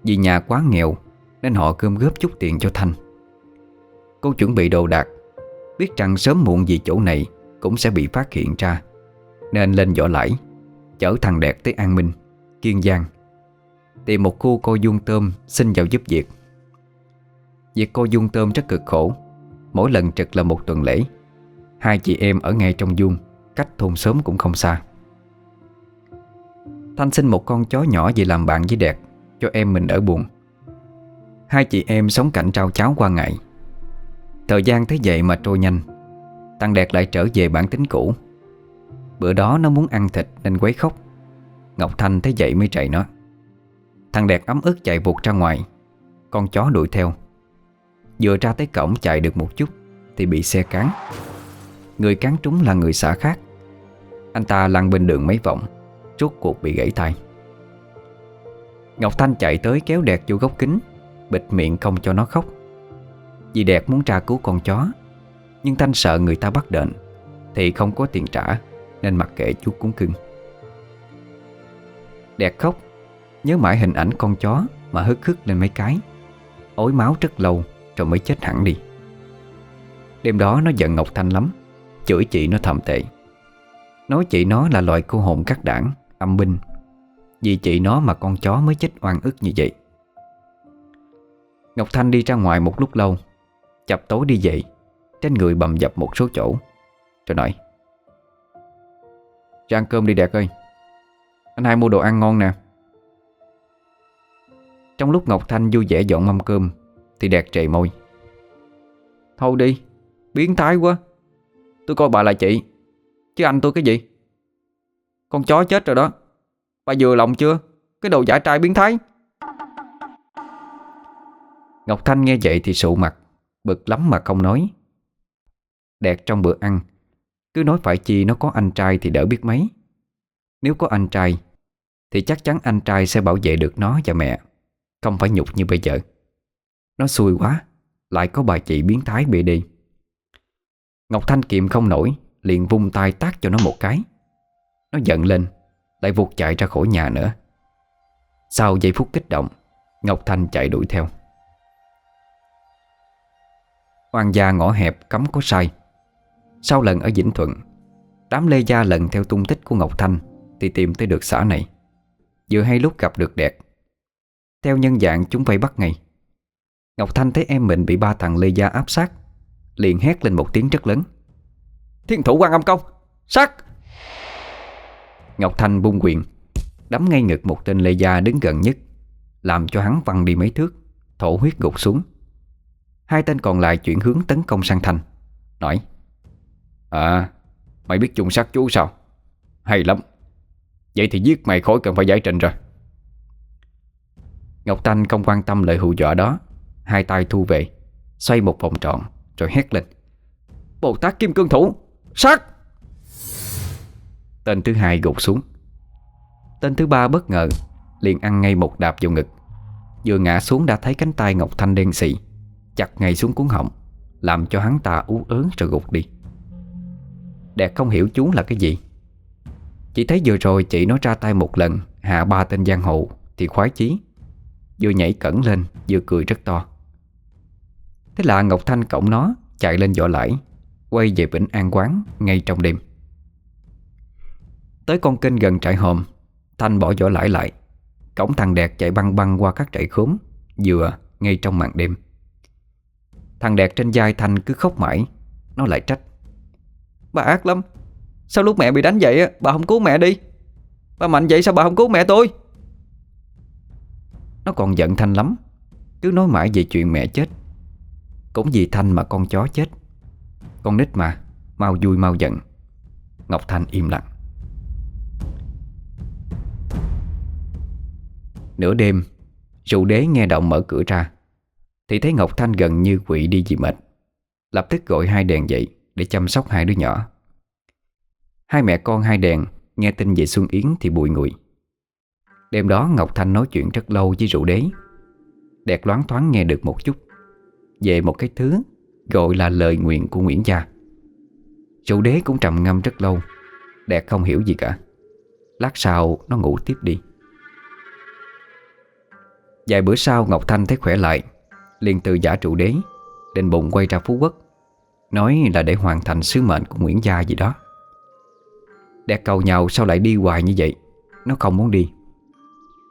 Vì nhà quá nghèo, Nên họ cơm góp chút tiền cho Thanh. Cô chuẩn bị đồ đạc, Biết rằng sớm muộn gì chỗ này Cũng sẽ bị phát hiện ra, Nên lên vỏ lãi, Chở thằng Đẹp tới An Minh. Kiên Giang, Tìm một khu cô dung tôm xin vào giúp việc. Việc cô dung tôm rất cực khổ, Mỗi lần trực là một tuần lễ, Hai chị em ở ngay trong dung, Cách thôn sớm cũng không xa. Thanh xin một con chó nhỏ về làm bạn với Đẹp Cho em mình đỡ buồn. Hai chị em sống cảnh trao cháo qua ngày. Thời gian thế vậy mà trôi nhanh Tăng Đẹp lại trở về bản tính cũ. Bữa đó nó muốn ăn thịt nên quấy khóc. Ngọc Thanh thấy vậy mới chạy nó. Thằng Đẹp ấm ức chạy vụt ra ngoài. Con chó đuổi theo. Vừa ra tới cổng chạy được một chút Thì bị xe cán. Người cán trúng là người xã khác. Anh ta lăn bên đường mấy vòng, Rốt cuộc bị gãy tay. Ngọc Thanh chạy tới kéo Đẹp vô góc kính, Bịt miệng không cho nó khóc. Vì Đẹp muốn tra cứu con chó, Nhưng Thanh sợ người ta bắt đền Thì không có tiền trả Nên mặc kệ chút cúng cưng Đẹp khóc. Nhớ mãi hình ảnh con chó Mà hức hức lên mấy cái. Ối máu rất lâu rồi mới chết hẳn đi. Đêm đó nó giận Ngọc Thanh lắm. Chửi chị nó thầm tệ. Nói chị nó là loại cô hồn cắt đảng, Âm binh. Vì chị nó mà con chó mới chết oan ức như vậy. Ngọc Thanh đi ra ngoài một lúc lâu, Chập tối đi dậy Trên người bầm dập một số chỗ. Rồi nói, Ra ăn cơm đi đẹp ơi. Anh hai mua đồ ăn ngon nè. Trong lúc Ngọc Thanh vui vẻ dọn mâm cơm, Thì đẹp trề môi. Thôi đi, Biến thái quá. Tôi coi bà là chị, Chứ anh tôi cái gì? Con chó chết rồi đó. Bà vừa lòng chưa? Cái đồ giả trai biến thái. Ngọc Thanh nghe vậy thì sụ mặt, Bực lắm mà không nói. Đẹp trong bữa ăn, Cứ nói phải chi nó có anh trai thì đỡ biết mấy. Nếu có anh trai, Thì chắc chắn anh trai sẽ bảo vệ được nó và mẹ. Không phải nhục như bây giờ. Nó xui quá, Lại có bà chị biến thái bị đi. Ngọc Thanh kiệm không nổi, Liền vung tay tát cho nó một cái. Nó giận lên, Lại vụt chạy ra khỏi nhà nữa. Sau giây phút kích động, Ngọc Thanh chạy đuổi theo. Hoàng gia ngõ hẹp cấm có sai. Sau lần ở Vĩnh Thuận, Đám Lê Gia lần theo tung tích của Ngọc Thanh. Thì tìm tới được xã này. Vừa hay lúc gặp được đẹp. Theo nhân dạng chúng vây bắt ngay. Ngọc Thanh thấy em mình bị ba thằng Lê Gia áp sát, Liền hét lên một tiếng rất lớn. Thiên thủ quan âm công, Sát! Ngọc Thanh bung quyền, Đấm ngay ngực một tên Lê Gia đứng gần nhất, Làm cho hắn văng đi mấy thước, Thổ huyết gục xuống. Hai tên còn lại chuyển hướng tấn công sang Thanh, Nói À Mày biết chung sát chú sao? Hay lắm. Vậy thì giết mày khỏi cần phải giải trình rồi. Ngọc Thanh không quan tâm lời hù dọa đó. Hai tay thu về, Xoay một vòng tròn, Rồi hét lên. Bồ Tát Kim Cương Thủ, Sát! Tên thứ hai gục xuống. Tên thứ ba bất ngờ, Liền ăn ngay một đạp vào ngực. Vừa ngã xuống đã thấy cánh tay Ngọc Thanh đen xị Chặt ngay xuống cuốn họng, Làm cho hắn ta ú ớn rồi gục đi. Đẹp không hiểu chú là cái gì. Chỉ thấy vừa rồi chị nó ra tay một lần, Hạ ba tên giang hộ Thì khoái chí. Vừa nhảy cẩn lên, vừa cười rất to. Thế là Ngọc Thanh cổng nó, Chạy lên võ lãi Quay về Vĩnh An Quán, ngay trong đêm. Tới con kênh gần trại hòm, Thanh bỏ võ lãi lại. Cổng thằng Đẹp chạy băng băng qua các trại khốn Vừa ngay trong màn đêm. Thằng Đẹp trên vai Thanh cứ khóc mãi, Nó lại trách. Bà ác lắm Sao lúc mẹ bị đánh vậy bà không cứu mẹ đi. Bà mạnh vậy sao bà không cứu mẹ tôi? Nó còn giận Thanh lắm. Cứ nói mãi về chuyện mẹ chết. Cũng vì Thanh mà con chó chết. Con nít mà, Mau vui mau giận. Ngọc Thanh im lặng. Nửa đêm, Rượu đế nghe động mở cửa ra, Thì thấy Ngọc Thanh gần như quỷ đi vì mệt. Lập tức gọi hai đèn dậy Để chăm sóc hai đứa nhỏ. Hai mẹ con hai đèn, Nghe tin về Xuân Yến thì bùi ngùi. Đêm đó Ngọc Thanh nói chuyện rất lâu với rượu đế. Đẹp loáng thoáng nghe được một chút. Về một cái thứ Gọi là lời nguyện của Nguyễn Gia. Rượu đế cũng trầm ngâm rất lâu. Đẹp không hiểu gì cả. Lát sau nó ngủ tiếp đi. Vài bữa sau Ngọc Thanh thấy khỏe lại, liền từ giả trụ đế Định bụng quay ra Phú Quốc, Nói là để hoàn thành sứ mệnh của Nguyễn Gia gì đó. Đẹp cầu nhau sao lại đi hoài như vậy? Nó không muốn đi.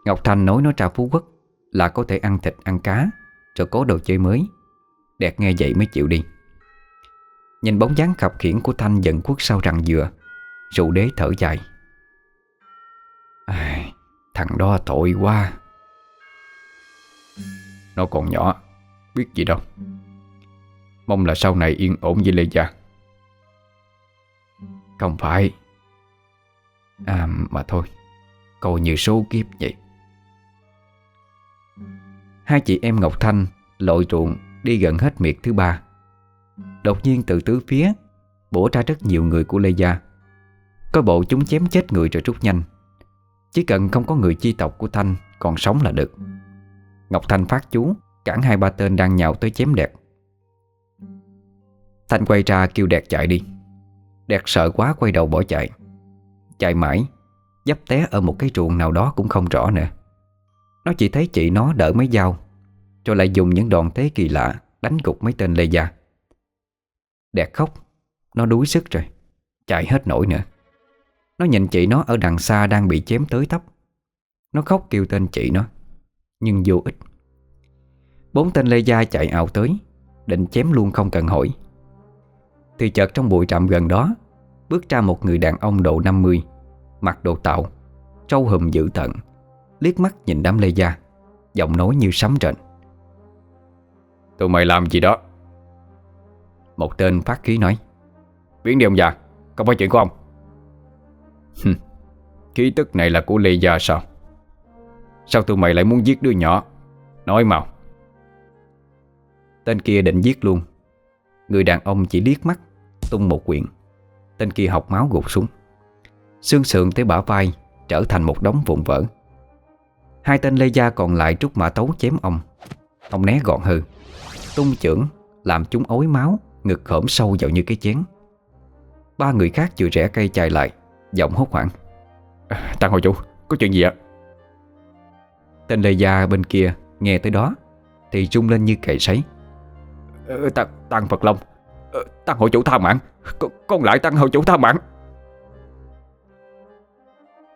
Ngọc Thanh nói nó ra Phú Quốc Là có thể ăn thịt ăn cá Rồi có đồ chơi mới. Đẹp nghe vậy mới chịu đi. Nhìn bóng dáng khập khiển của Thanh dần quốc sau rằng dừa Rượu đế thở dài. À, Thằng đó tội quá. Nó còn nhỏ Biết gì đâu. Mong là sau này yên ổn với Lê Gia. Không phải. À mà thôi, Coi như số kiếp vậy. Hai chị em Ngọc Thanh Lội ruộng đi gần hết miệt thứ ba. Đột nhiên từ tứ phía, Bổ ra rất nhiều người của Lê Gia. Có bộ chúng chém chết người rồi rút nhanh. Chỉ cần không có người chi tộc của Thanh Còn sống là được. Ngọc Thanh phát chú, Cản hai ba tên đang nhào tới chém đẹp Thanh quay ra kêu đẹp chạy đi. Đẹp sợ quá quay đầu bỏ chạy. Chạy mãi, Dấp té ở một cái ruộng nào đó cũng không rõ nữa. Nó chỉ thấy chị nó đỡ mấy dao, Rồi lại dùng những đòn thế kỳ lạ Đánh gục mấy tên Lê Gia. Đẹp khóc, Nó đuối sức rồi, Chạy hết nổi nữa. Nó nhìn chị nó ở đằng xa đang bị chém tới tấp. Nó khóc kêu tên chị nó, Nhưng vô ích. Bốn tên Lê Gia chạy ảo tới, Định chém luôn không cần hỏi. Thì chợt trong bụi trạm gần đó, Bước ra một người đàn ông độ 50 Mặc đồ tạo. Trâu hùm dữ tận. Liếc mắt nhìn đám Lê Gia Giọng nói như sấm rền. Tụi mày làm gì đó? Một tên phát khí nói. Biến đi ông già Không phải chuyện của ông? Khí tức này là của Lê Gia sao? Sao tụi mày lại muốn giết đứa nhỏ? Nói mau. Tên kia định giết luôn. Người đàn ông chỉ liếc mắt Tung một quyện Tên kia học máu gục xuống Xương sườn tới bả vai Trở thành một đống vụn vỡ. Hai tên Lê Gia còn lại trúc mã tấu chém ông. Ông né gọn hư Tung chưởng Làm chúng ối máu Ngực khổm sâu vào như cái chén. Ba người khác vừa rẽ cây chạy lại Giọng hốt hoảng. À, Tăng hội chủ Có chuyện gì ạ? Tên Lê Gia bên kia Nghe tới đó Thì rung lên như cày sấy. Ờ, Tăng, tăng Phật Long ờ, Tăng hội chủ tha mạng con, con lại tăng hội chủ tha mạng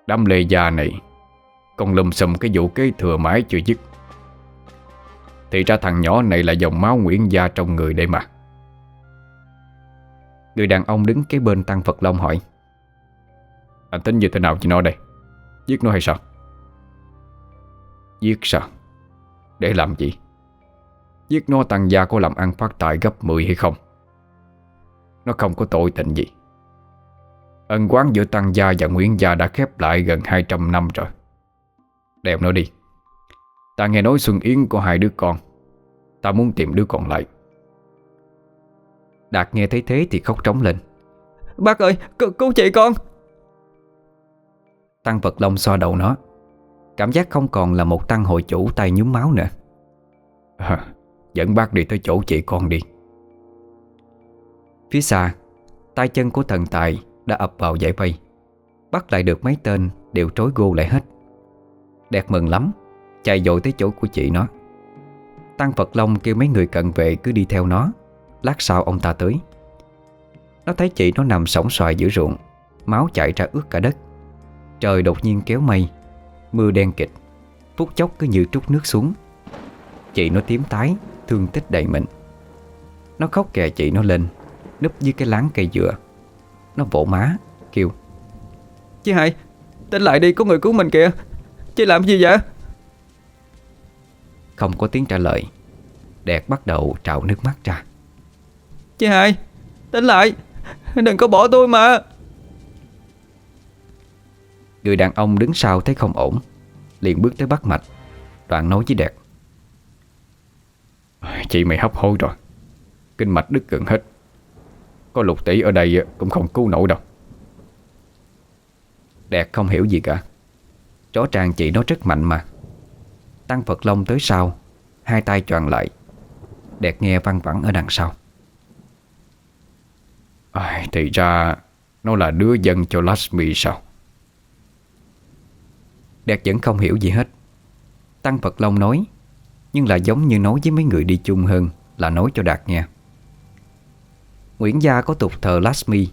Đám Lê Gia này Còn lùm xùm cái vụ kế thừa mãi chưa dứt. Thì ra thằng nhỏ này là dòng máu Nguyễn Gia trong người đây mà. Người đàn ông đứng kế bên Tăng Phật Long hỏi, Anh tính như thế nào chị nó đây? Giết nó hay sao? Giết sao? Để làm gì? Giết nó, tăng gia có làm ăn phát tài gấp 10 hay không? Nó không có tội tình gì. Ân quán giữa Tăng Gia và Nguyễn Gia đã khép lại gần 200 năm rồi. Đem nó đi. Ta nghe nói Xuân Yến có hai đứa con. Ta muốn tìm đứa còn lại. Đạt nghe thấy thế thì khóc trống lên. Bác ơi cứu, cứu chị con. Tăng Phật Long xoa đầu nó. Cảm giác không còn là một tăng hội chủ tay nhúm máu nữa. À, Dẫn bác đi tới chỗ chị con đi. Phía xa tay chân của thần tài đã ập vào giải vây. Bắt lại được mấy tên đều trối gô lại hết. Đẹp mừng lắm, Chạy dội tới chỗ của chị nó. Tăng Phật Long kêu mấy người cận vệ cứ đi theo nó, Lát sau ông ta tới. Nó thấy chị nó nằm sổng xoài giữa ruộng, Máu chạy ra ướt cả đất. Trời đột nhiên kéo mây, Mưa đen kịch, Phút chốc cứ như trút nước xuống. Chị nó tím tái, Thương tích đầy mình. Nó khóc kè chị nó lên, Núp dưới cái láng cây dừa. Nó vỗ má Kêu. Chị hai Tỉnh lại đi có người cứu mình kìa. Chị làm gì vậy? Không có tiếng trả lời. Đẹp bắt đầu trào nước mắt ra. Chị hai Tỉnh lại. Đừng có bỏ tôi mà. Người đàn ông đứng sau thấy không ổn Liền bước tới bắt mạch. Đoạn nói với Đẹp. Chị mày hấp hối rồi. Kinh mạch đứt gần hết có lục tỷ ở đây cũng không cứu nổi đâu. Đẹp không hiểu gì cả. Chó trang chị nó rất mạnh mà. Tăng Phật Long tới sau Hai tay choàng lại. Đẹp nghe văng vẳng ở đằng sau. À, Thì ra Nó là đứa dân cho Lasmi sao? Đẹp vẫn không hiểu gì hết. Tăng Phật Long nói Nhưng là giống như nói với mấy người đi chung hơn Là nói cho Đạt nghe. Nguyễn Gia có tục thờ Lasmi.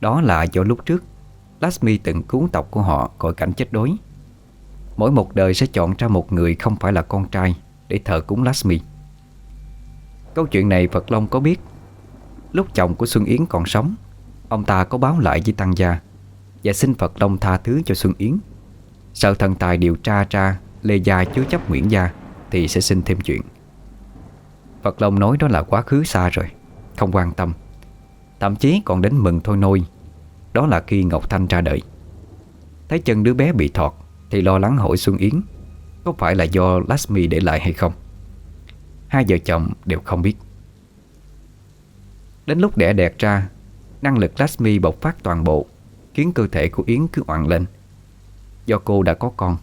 Đó là do lúc trước, Lasmi từng cứu tộc của họ khỏi cảnh chết đói. Mỗi một đời sẽ chọn ra một người không phải là con trai Để thờ cúng Lasmi. Câu chuyện này Phật Long có biết. Lúc chồng của Xuân Yến còn sống, Ông ta có báo lại với Tăng Gia Và xin Phật Long tha thứ cho Xuân Yến. Sợ thần tài điều tra ra Lê Gia chứa chấp Nguyễn Gia Thì sẽ xin thêm chuyện. Phật Long nói đó là quá khứ xa rồi. Không quan tâm. Thậm chí còn đến mừng thôi nôi. Đó là khi Ngọc Thanh ra đời. Thấy chân đứa bé bị thọt Thì lo lắng hỏi Xuân Yến, Có phải là do Lasmi để lại hay không? Hai vợ chồng đều không biết. Đến lúc đẻ đẹt ra, Năng lực Lasmi bộc phát toàn bộ, Khiến cơ thể của Yến cứ oằn lên. Do cô đã có con,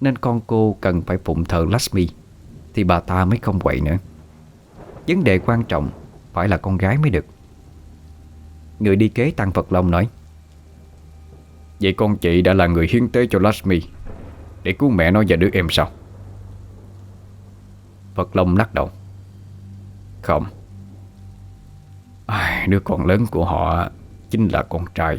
Nên con cô cần phải phụng thờ Lasmi Thì bà ta mới không quậy nữa. Vấn đề quan trọng phải là con gái mới được. Người đi kế Tăng Phật Long nói, Vậy con chị đã là người hiến tế cho Lashmi Để cứu mẹ nó và đứa em sao Phật Long lắc đầu, Không. Ai, Đứa con lớn của họ Chính là con trai.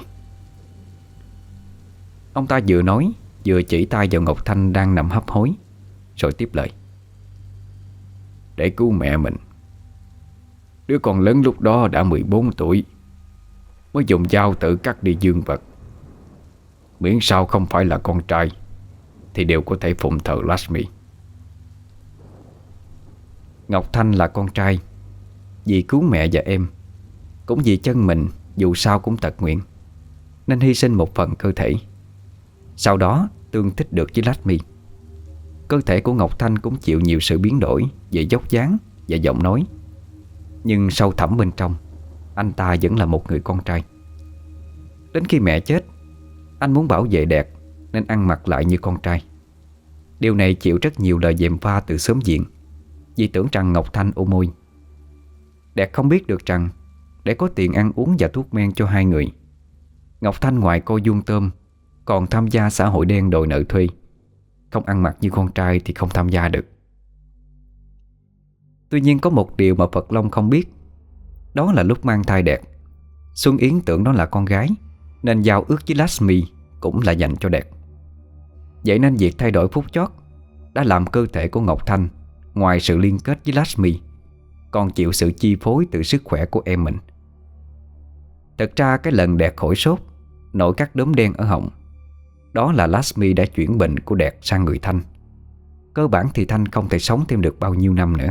Ông ta vừa nói, Vừa chỉ tay vào Ngọc Thanh đang nằm hấp hối, Rồi tiếp lời, Để cứu mẹ mình. Đứa con lớn lúc đó đã 14 tuổi, Mới dùng dao tự cắt đi dương vật. Miễn sao không phải là con trai, Thì đều có thể phụng thờ Lashmi Ngọc Thanh là con trai, Vì cứu mẹ và em, Cũng vì chân mình, Dù sao cũng tật nguyện, Nên hy sinh một phần cơ thể. Sau đó, tương thích được với Lashmi Cơ thể của Ngọc Thanh cũng chịu nhiều sự biến đổi Về dốc dáng và giọng nói. Nhưng sâu thẳm bên trong, Anh ta vẫn là một người con trai. Đến khi mẹ chết, Anh muốn bảo vệ đẹp Nên ăn mặc lại như con trai. Điều này chịu rất nhiều lời dèm pha từ sớm diện, Vì tưởng rằng Ngọc Thanh ô môi. Đẹp không biết được rằng, Để có tiền ăn uống và thuốc men cho hai người, Ngọc Thanh ngoài cô dung tôm, Còn tham gia xã hội đen đòi nợ thuê. Không ăn mặc như con trai thì không tham gia được. Tuy nhiên có một điều mà Phật Long không biết. Đó là lúc mang thai đẹp. Xuân Yến tưởng đó là con gái, Nên giao ước với Lashmi Cũng là dành cho đẹp. Vậy nên việc thay đổi phút chót Đã làm cơ thể của Ngọc Thanh Ngoài sự liên kết với Lashmi Còn chịu sự chi phối từ sức khỏe của em mình. Thật ra cái lần đẹp khỏi sốt, Nổi các đốm đen ở họng, Đó là Lashmi đã chuyển bệnh của đẹp sang người Thanh. Cơ bản thì Thanh không thể sống thêm được bao nhiêu năm nữa.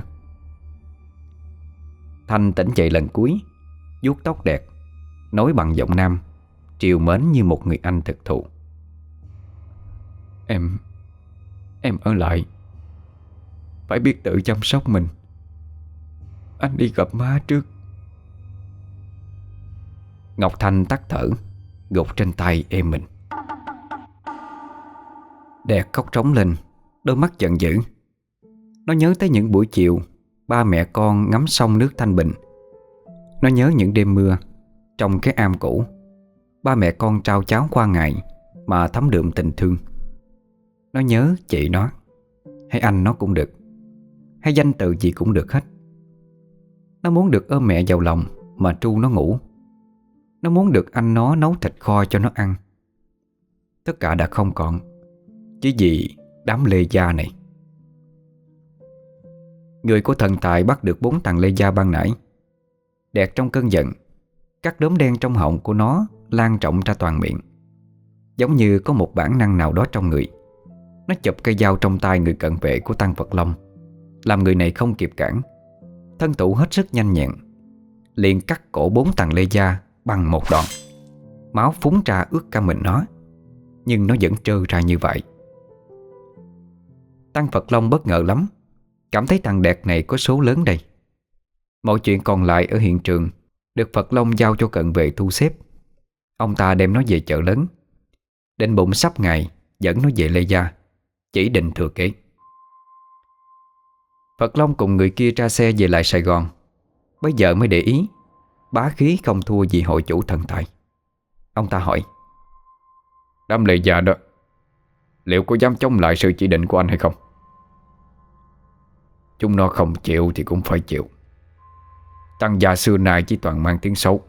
Thanh tỉnh dậy lần cuối vuốt tóc đẹp Nói bằng giọng nam Triều mến như một người anh thực thụ. Em Em ở lại. Phải biết tự chăm sóc mình. Anh đi gặp má trước. Ngọc Thanh tắt thở Gục trên tay em mình. Đẹp khóc trống lên Đôi mắt giận dữ. Nó nhớ tới những buổi chiều Ba mẹ con ngắm sông nước thanh bình. Nó nhớ những đêm mưa, Trong cái am cũ. Ba mẹ con trao cháo qua ngày Mà thấm đượm tình thương. Nó nhớ chị nó, Hay anh nó cũng được, Hay danh từ gì cũng được hết. Nó muốn được ôm mẹ vào lòng Mà tru nó ngủ. Nó muốn được anh nó nấu thịt kho cho nó ăn. Tất cả đã không còn, Chỉ vì đám lê gia này. Người của thần tài bắt được bốn thằng lê gia ban nãy. Đẹp trong cơn giận, Các đốm đen trong họng của nó Lan trọng ra toàn miệng. Giống như có một bản năng nào đó trong người. Nó chụp cây dao trong tay người cận vệ của Tăng Vật Long. Làm người này không kịp cản. Thân tụ hết sức nhanh nhẹn, liền cắt cổ bốn thằng lê gia Bằng một đòn. Máu phúng ra ướt cả mình nó, Nhưng nó vẫn trơ ra như vậy. Tăng Phật Long bất ngờ lắm. Cảm thấy thằng đẹp này có số lớn đây. Mọi chuyện còn lại ở hiện trường Được Phật Long giao cho cận vệ thu xếp. Ông ta đem nó về chợ lớn. Đến bụng sắp ngày, Dẫn nó về Lê Gia, Chỉ định thừa kế. Phật Long cùng người kia ra xe về lại Sài Gòn. Bây giờ mới để ý, Bá khí không thua gì hội chủ thần tài. Ông ta hỏi, Đám lệ già đó, Liệu có dám chống lại sự chỉ định của anh hay không? Chúng nó không chịu thì cũng phải chịu. Tăng gia xưa nay chỉ toàn mang tiếng xấu.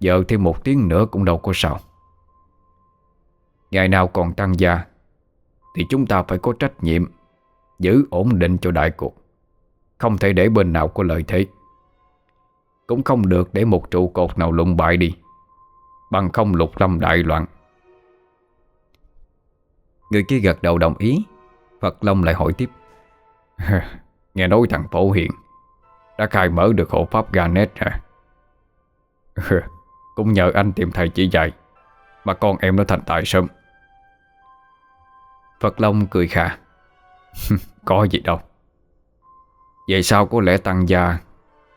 Giờ thêm một tiếng nữa cũng đâu có sao. Ngày nào còn tăng gia, Thì chúng ta phải có trách nhiệm, Giữ ổn định cho đại cuộc. Không thể để bên nào có lợi thế. Cũng không được để một trụ cột nào lụng bại đi, Bằng không lục lâm đại loạn. Người kia gật đầu đồng ý, Phật Long lại hỏi tiếp. Nghe nói thằng Phổ Hiền Đã khai mở được hộ pháp Ganet hả? Cũng nhờ anh tìm thầy chỉ dạy Mà con em nó thành tài sớm. Phật Long cười khà. Có gì đâu. Vậy sao có lẽ tăng gia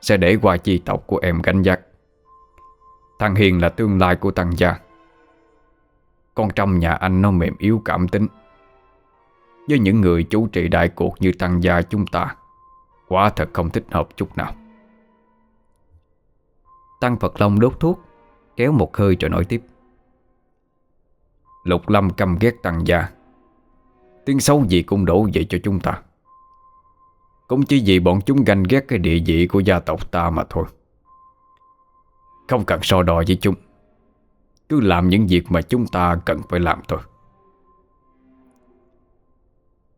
Sẽ để qua chi tộc của em gánh giác Thằng Hiền là tương lai của tăng gia. Con trong nhà anh nó mềm yếu cảm tính. Với những người chủ trì đại cuộc như tăng gia chúng ta. Quả thật không thích hợp chút nào. Tăng Phật Long đốt thuốc, Kéo một hơi rồi nói tiếp. Lục Lâm căm ghét tăng gia. Tiếng xấu gì cũng đổ về cho chúng ta. Cũng chỉ vì bọn chúng ganh ghét cái địa vị của gia tộc ta mà thôi. Không cần so đo với chúng. Cứ làm những việc mà chúng ta cần phải làm thôi.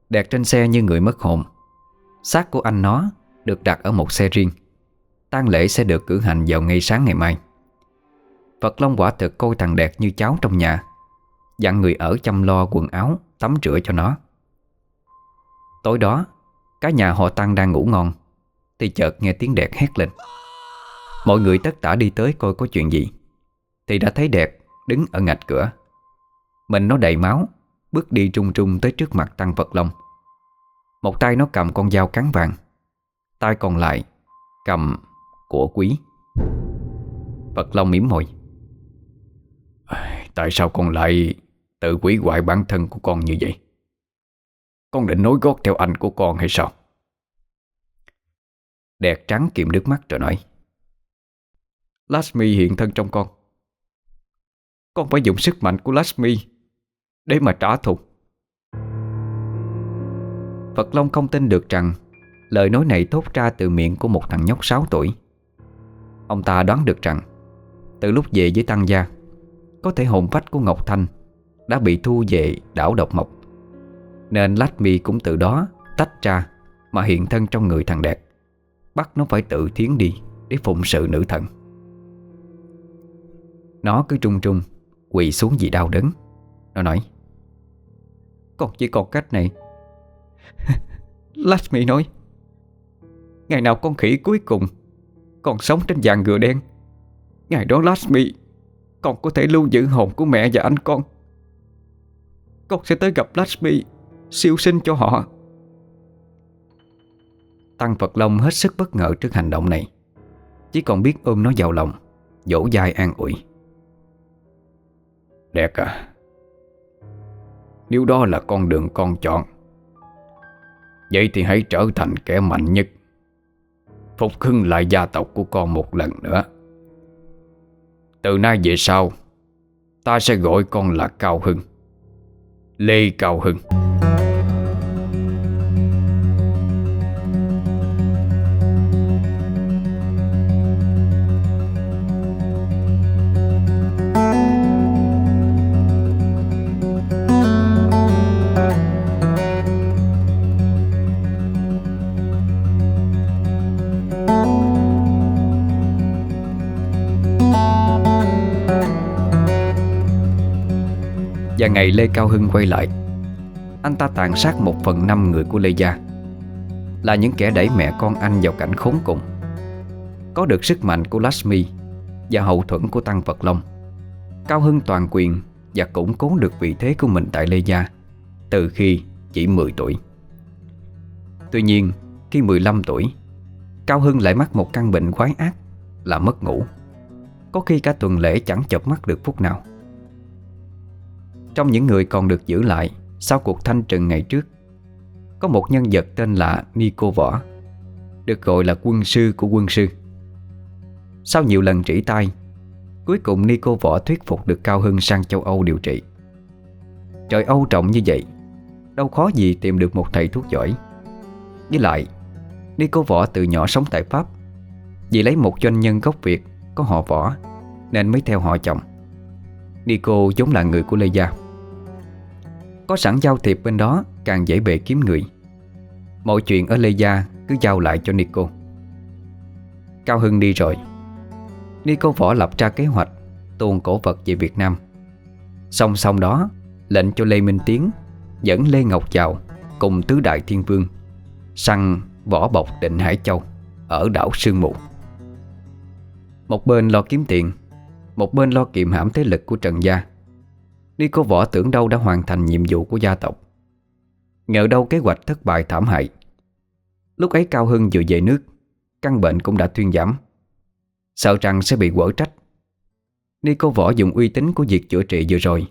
Đẹp trên xe như người mất hồn. Xác của anh nó được đặt ở một xe riêng. Tang lễ sẽ được cử hành vào ngay sáng ngày mai. Phật Long quả thực coi thằng đẹp như cháu trong nhà, Dặn người ở chăm lo quần áo, Tắm rửa cho nó. Tối đó, Cả nhà họ Tăng đang ngủ ngon, Thì chợt nghe tiếng đẹp hét lên. Mọi người tất tả đi tới coi có chuyện gì, Thì đã thấy đẹp đứng ở ngạch cửa. Mình nó đầy máu Bước đi trung trung tới trước mặt Tăng vật Long. Một tay nó cầm con dao cán vàng, Tay còn lại Cầm của quý. Vật Long mỉm môi. Tại sao con lại tự quỷ hoại bản thân của con như vậy? Con định nối gót theo anh của con hay sao? Đẹp trắng kiềm nước mắt rồi nói. Lashmi hiện thân trong con. Con phải dùng sức mạnh của Lashmi để mà trả thù. Phật Long không tin được rằng Lời nói này thốt ra từ miệng của một thằng nhóc 6 tuổi. Ông ta đoán được rằng, Từ lúc về với Tăng Gia, Có thể hồn phách của Ngọc Thanh Đã bị thu về đảo độc mộc. Nên Lách Mi cũng từ đó Tách ra Mà hiện thân trong người thằng đẹp, Bắt nó phải tự thiến đi Để phụng sự nữ thần. Nó cứ trung trung Quỳ xuống vì đau đớn, Nó nói con chỉ còn cách này. Lashmi nói Ngày nào con khỉ cuối cùng Còn sống trên vàng ngựa đen Ngày đó Lashmi Con có thể lưu giữ hồn của mẹ và anh con. Con sẽ tới gặp Lashmi, Siêu sinh cho họ. Tăng Phật Long hết sức bất ngờ trước hành động này Chỉ còn biết ôm nó vào lòng Dỗ dai an ủi. Đẹp à nếu đó là con đường con chọn, Vậy thì hãy trở thành kẻ mạnh nhất. Phục hưng lại gia tộc của con một lần nữa. Từ nay về sau, Ta sẽ gọi con là Cao Hưng. Lê Cao Hưng. Và Lê Cao Hưng quay lại. Anh ta tàn sát một phần năm người của Lê Gia. Là những kẻ đẩy mẹ con anh vào cảnh khốn cùng. Có được sức mạnh của Lashmi Và hậu thuẫn của Tăng Phật Long. Cao Hưng toàn quyền Và củng cố được vị thế của mình tại Lê Gia Từ khi chỉ 10 tuổi. Tuy nhiên, Khi 15 tuổi, Cao Hưng lại mắc một căn bệnh quái ác Là mất ngủ. Có khi cả tuần lễ chẳng chợp mắt được phút nào trong những người còn được giữ lại Sau cuộc thanh trừng ngày trước. Có một nhân vật tên là Nico Võ Được gọi là quân sư của quân sư. Sau nhiều lần trĩ tay Cuối cùng Nico Võ thuyết phục được Cao Hưng sang châu Âu điều trị. Trời Âu trọng như vậy, Đâu khó gì tìm được một thầy thuốc giỏi. Với lại Nico Võ từ nhỏ sống tại Pháp. Vì lấy một doanh nhân gốc Việt Có họ Võ, Nên mới theo họ chồng. Nico giống là người của Lê Gia. Có sẵn giao thiệp bên đó, Càng dễ bề kiếm người. Mọi chuyện ở Lê Gia cứ giao lại cho Nico. Cao Hưng đi rồi. Nico Võ lập ra kế hoạch Tuôn cổ vật về Việt Nam. Song song đó, Lệnh cho Lê Minh Tiến Dẫn Lê Ngọc vào Cùng tứ đại thiên vương Săn võ bọc định Hải Châu Ở đảo Sương Mù. Một bên lo kiếm tiền, một bên lo kiềm hãm thế lực của Trần Gia. Đi có võ tưởng đâu đã hoàn thành nhiệm vụ của gia tộc. Ngờ đâu kế hoạch thất bại thảm hại. Lúc ấy Cao Hưng vừa về nước, Căn bệnh cũng đã thuyên giảm. Sợ rằng sẽ bị quở trách. Ni cô võ dùng uy tín của việc chữa trị vừa rồi,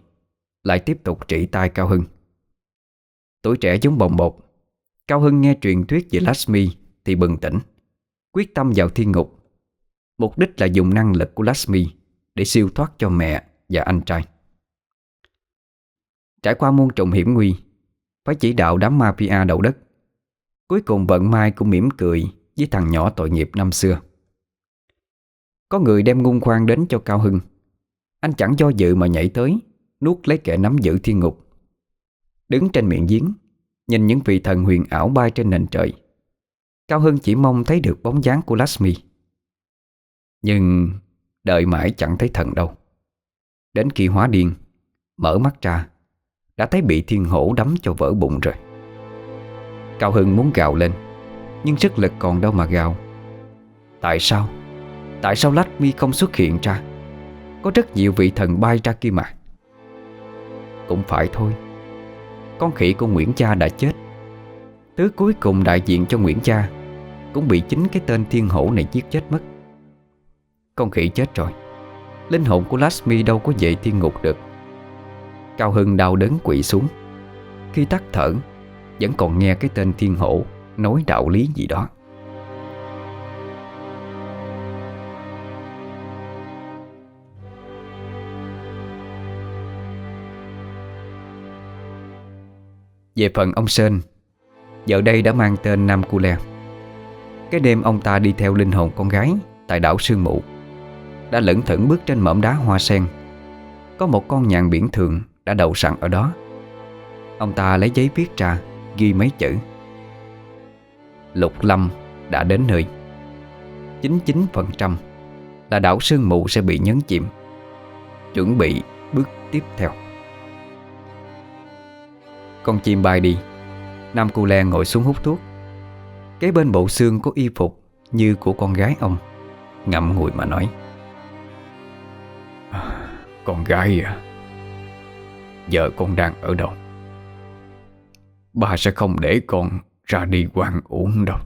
Lại tiếp tục trị tai Cao Hưng. Tuổi trẻ giống bồng bột, Cao Hưng nghe truyền thuyết về Lashmi Thì bừng tỉnh, Quyết tâm vào thiên ngục. Mục đích là dùng năng lực của Lashmi Để siêu thoát cho mẹ và anh trai. Trải qua muôn trùng hiểm nguy, Phải chỉ đạo đám mafia đầu đất. Cuối cùng vận mai cũng mỉm cười Với thằng nhỏ tội nghiệp năm xưa. Có người đem ngung khoan đến cho Cao Hưng. Anh chẳng do dự mà nhảy tới, Nuốt lấy kẻ nắm giữ thiên ngục. Đứng trên miệng giếng, Nhìn những vị thần huyền ảo bay trên nền trời. Cao Hưng chỉ mong thấy được bóng dáng của lasmi. Nhưng đợi mãi chẳng thấy thần đâu. Đến khi hóa điên, Mở mắt ra đã thấy bị thiên hổ đấm cho vỡ bụng rồi. Cao Hưng muốn gào lên, Nhưng sức lực còn đâu mà gào. Tại sao? Tại sao Lakshmi không xuất hiện ra? Có rất nhiều vị thần bay ra kia mà. Cũng phải thôi. Con khỉ của Nguyễn Cha đã chết. Thứ cuối cùng đại diện cho Nguyễn Cha Cũng bị chính cái tên thiên hổ này giết chết mất. Con khỉ chết rồi. Linh hồn của Lashmi đâu có về thiên ngục được. Cao Hưng đau đớn quỵ xuống. Khi tắt thở, Vẫn còn nghe cái tên thiên hổ Nói đạo lý gì đó. Về phần ông Sơn Giờ đây đã mang tên Nam Cu Le. Cái đêm ông ta đi theo linh hồn con gái Tại đảo Sương Mụ Đã lẩn thững bước trên mỏm đá hoa sen. Có một con nhạn biển thường đã đậu sẵn ở đó. Ông ta lấy giấy viết ra, Ghi mấy chữ. Lục Lâm đã đến nơi. 99% Là đảo Sương mù sẽ bị nhấn chìm. Chuẩn bị bước tiếp theo. Con chim bay đi. Nam Cô Le ngồi xuống hút thuốc. Kế bên bộ xương có y phục Như của con gái ông. Ngậm ngùi mà nói. Con gái à? Giờ con đang ở đâu? Ba sẽ không để con ra đi quan uổng đâu.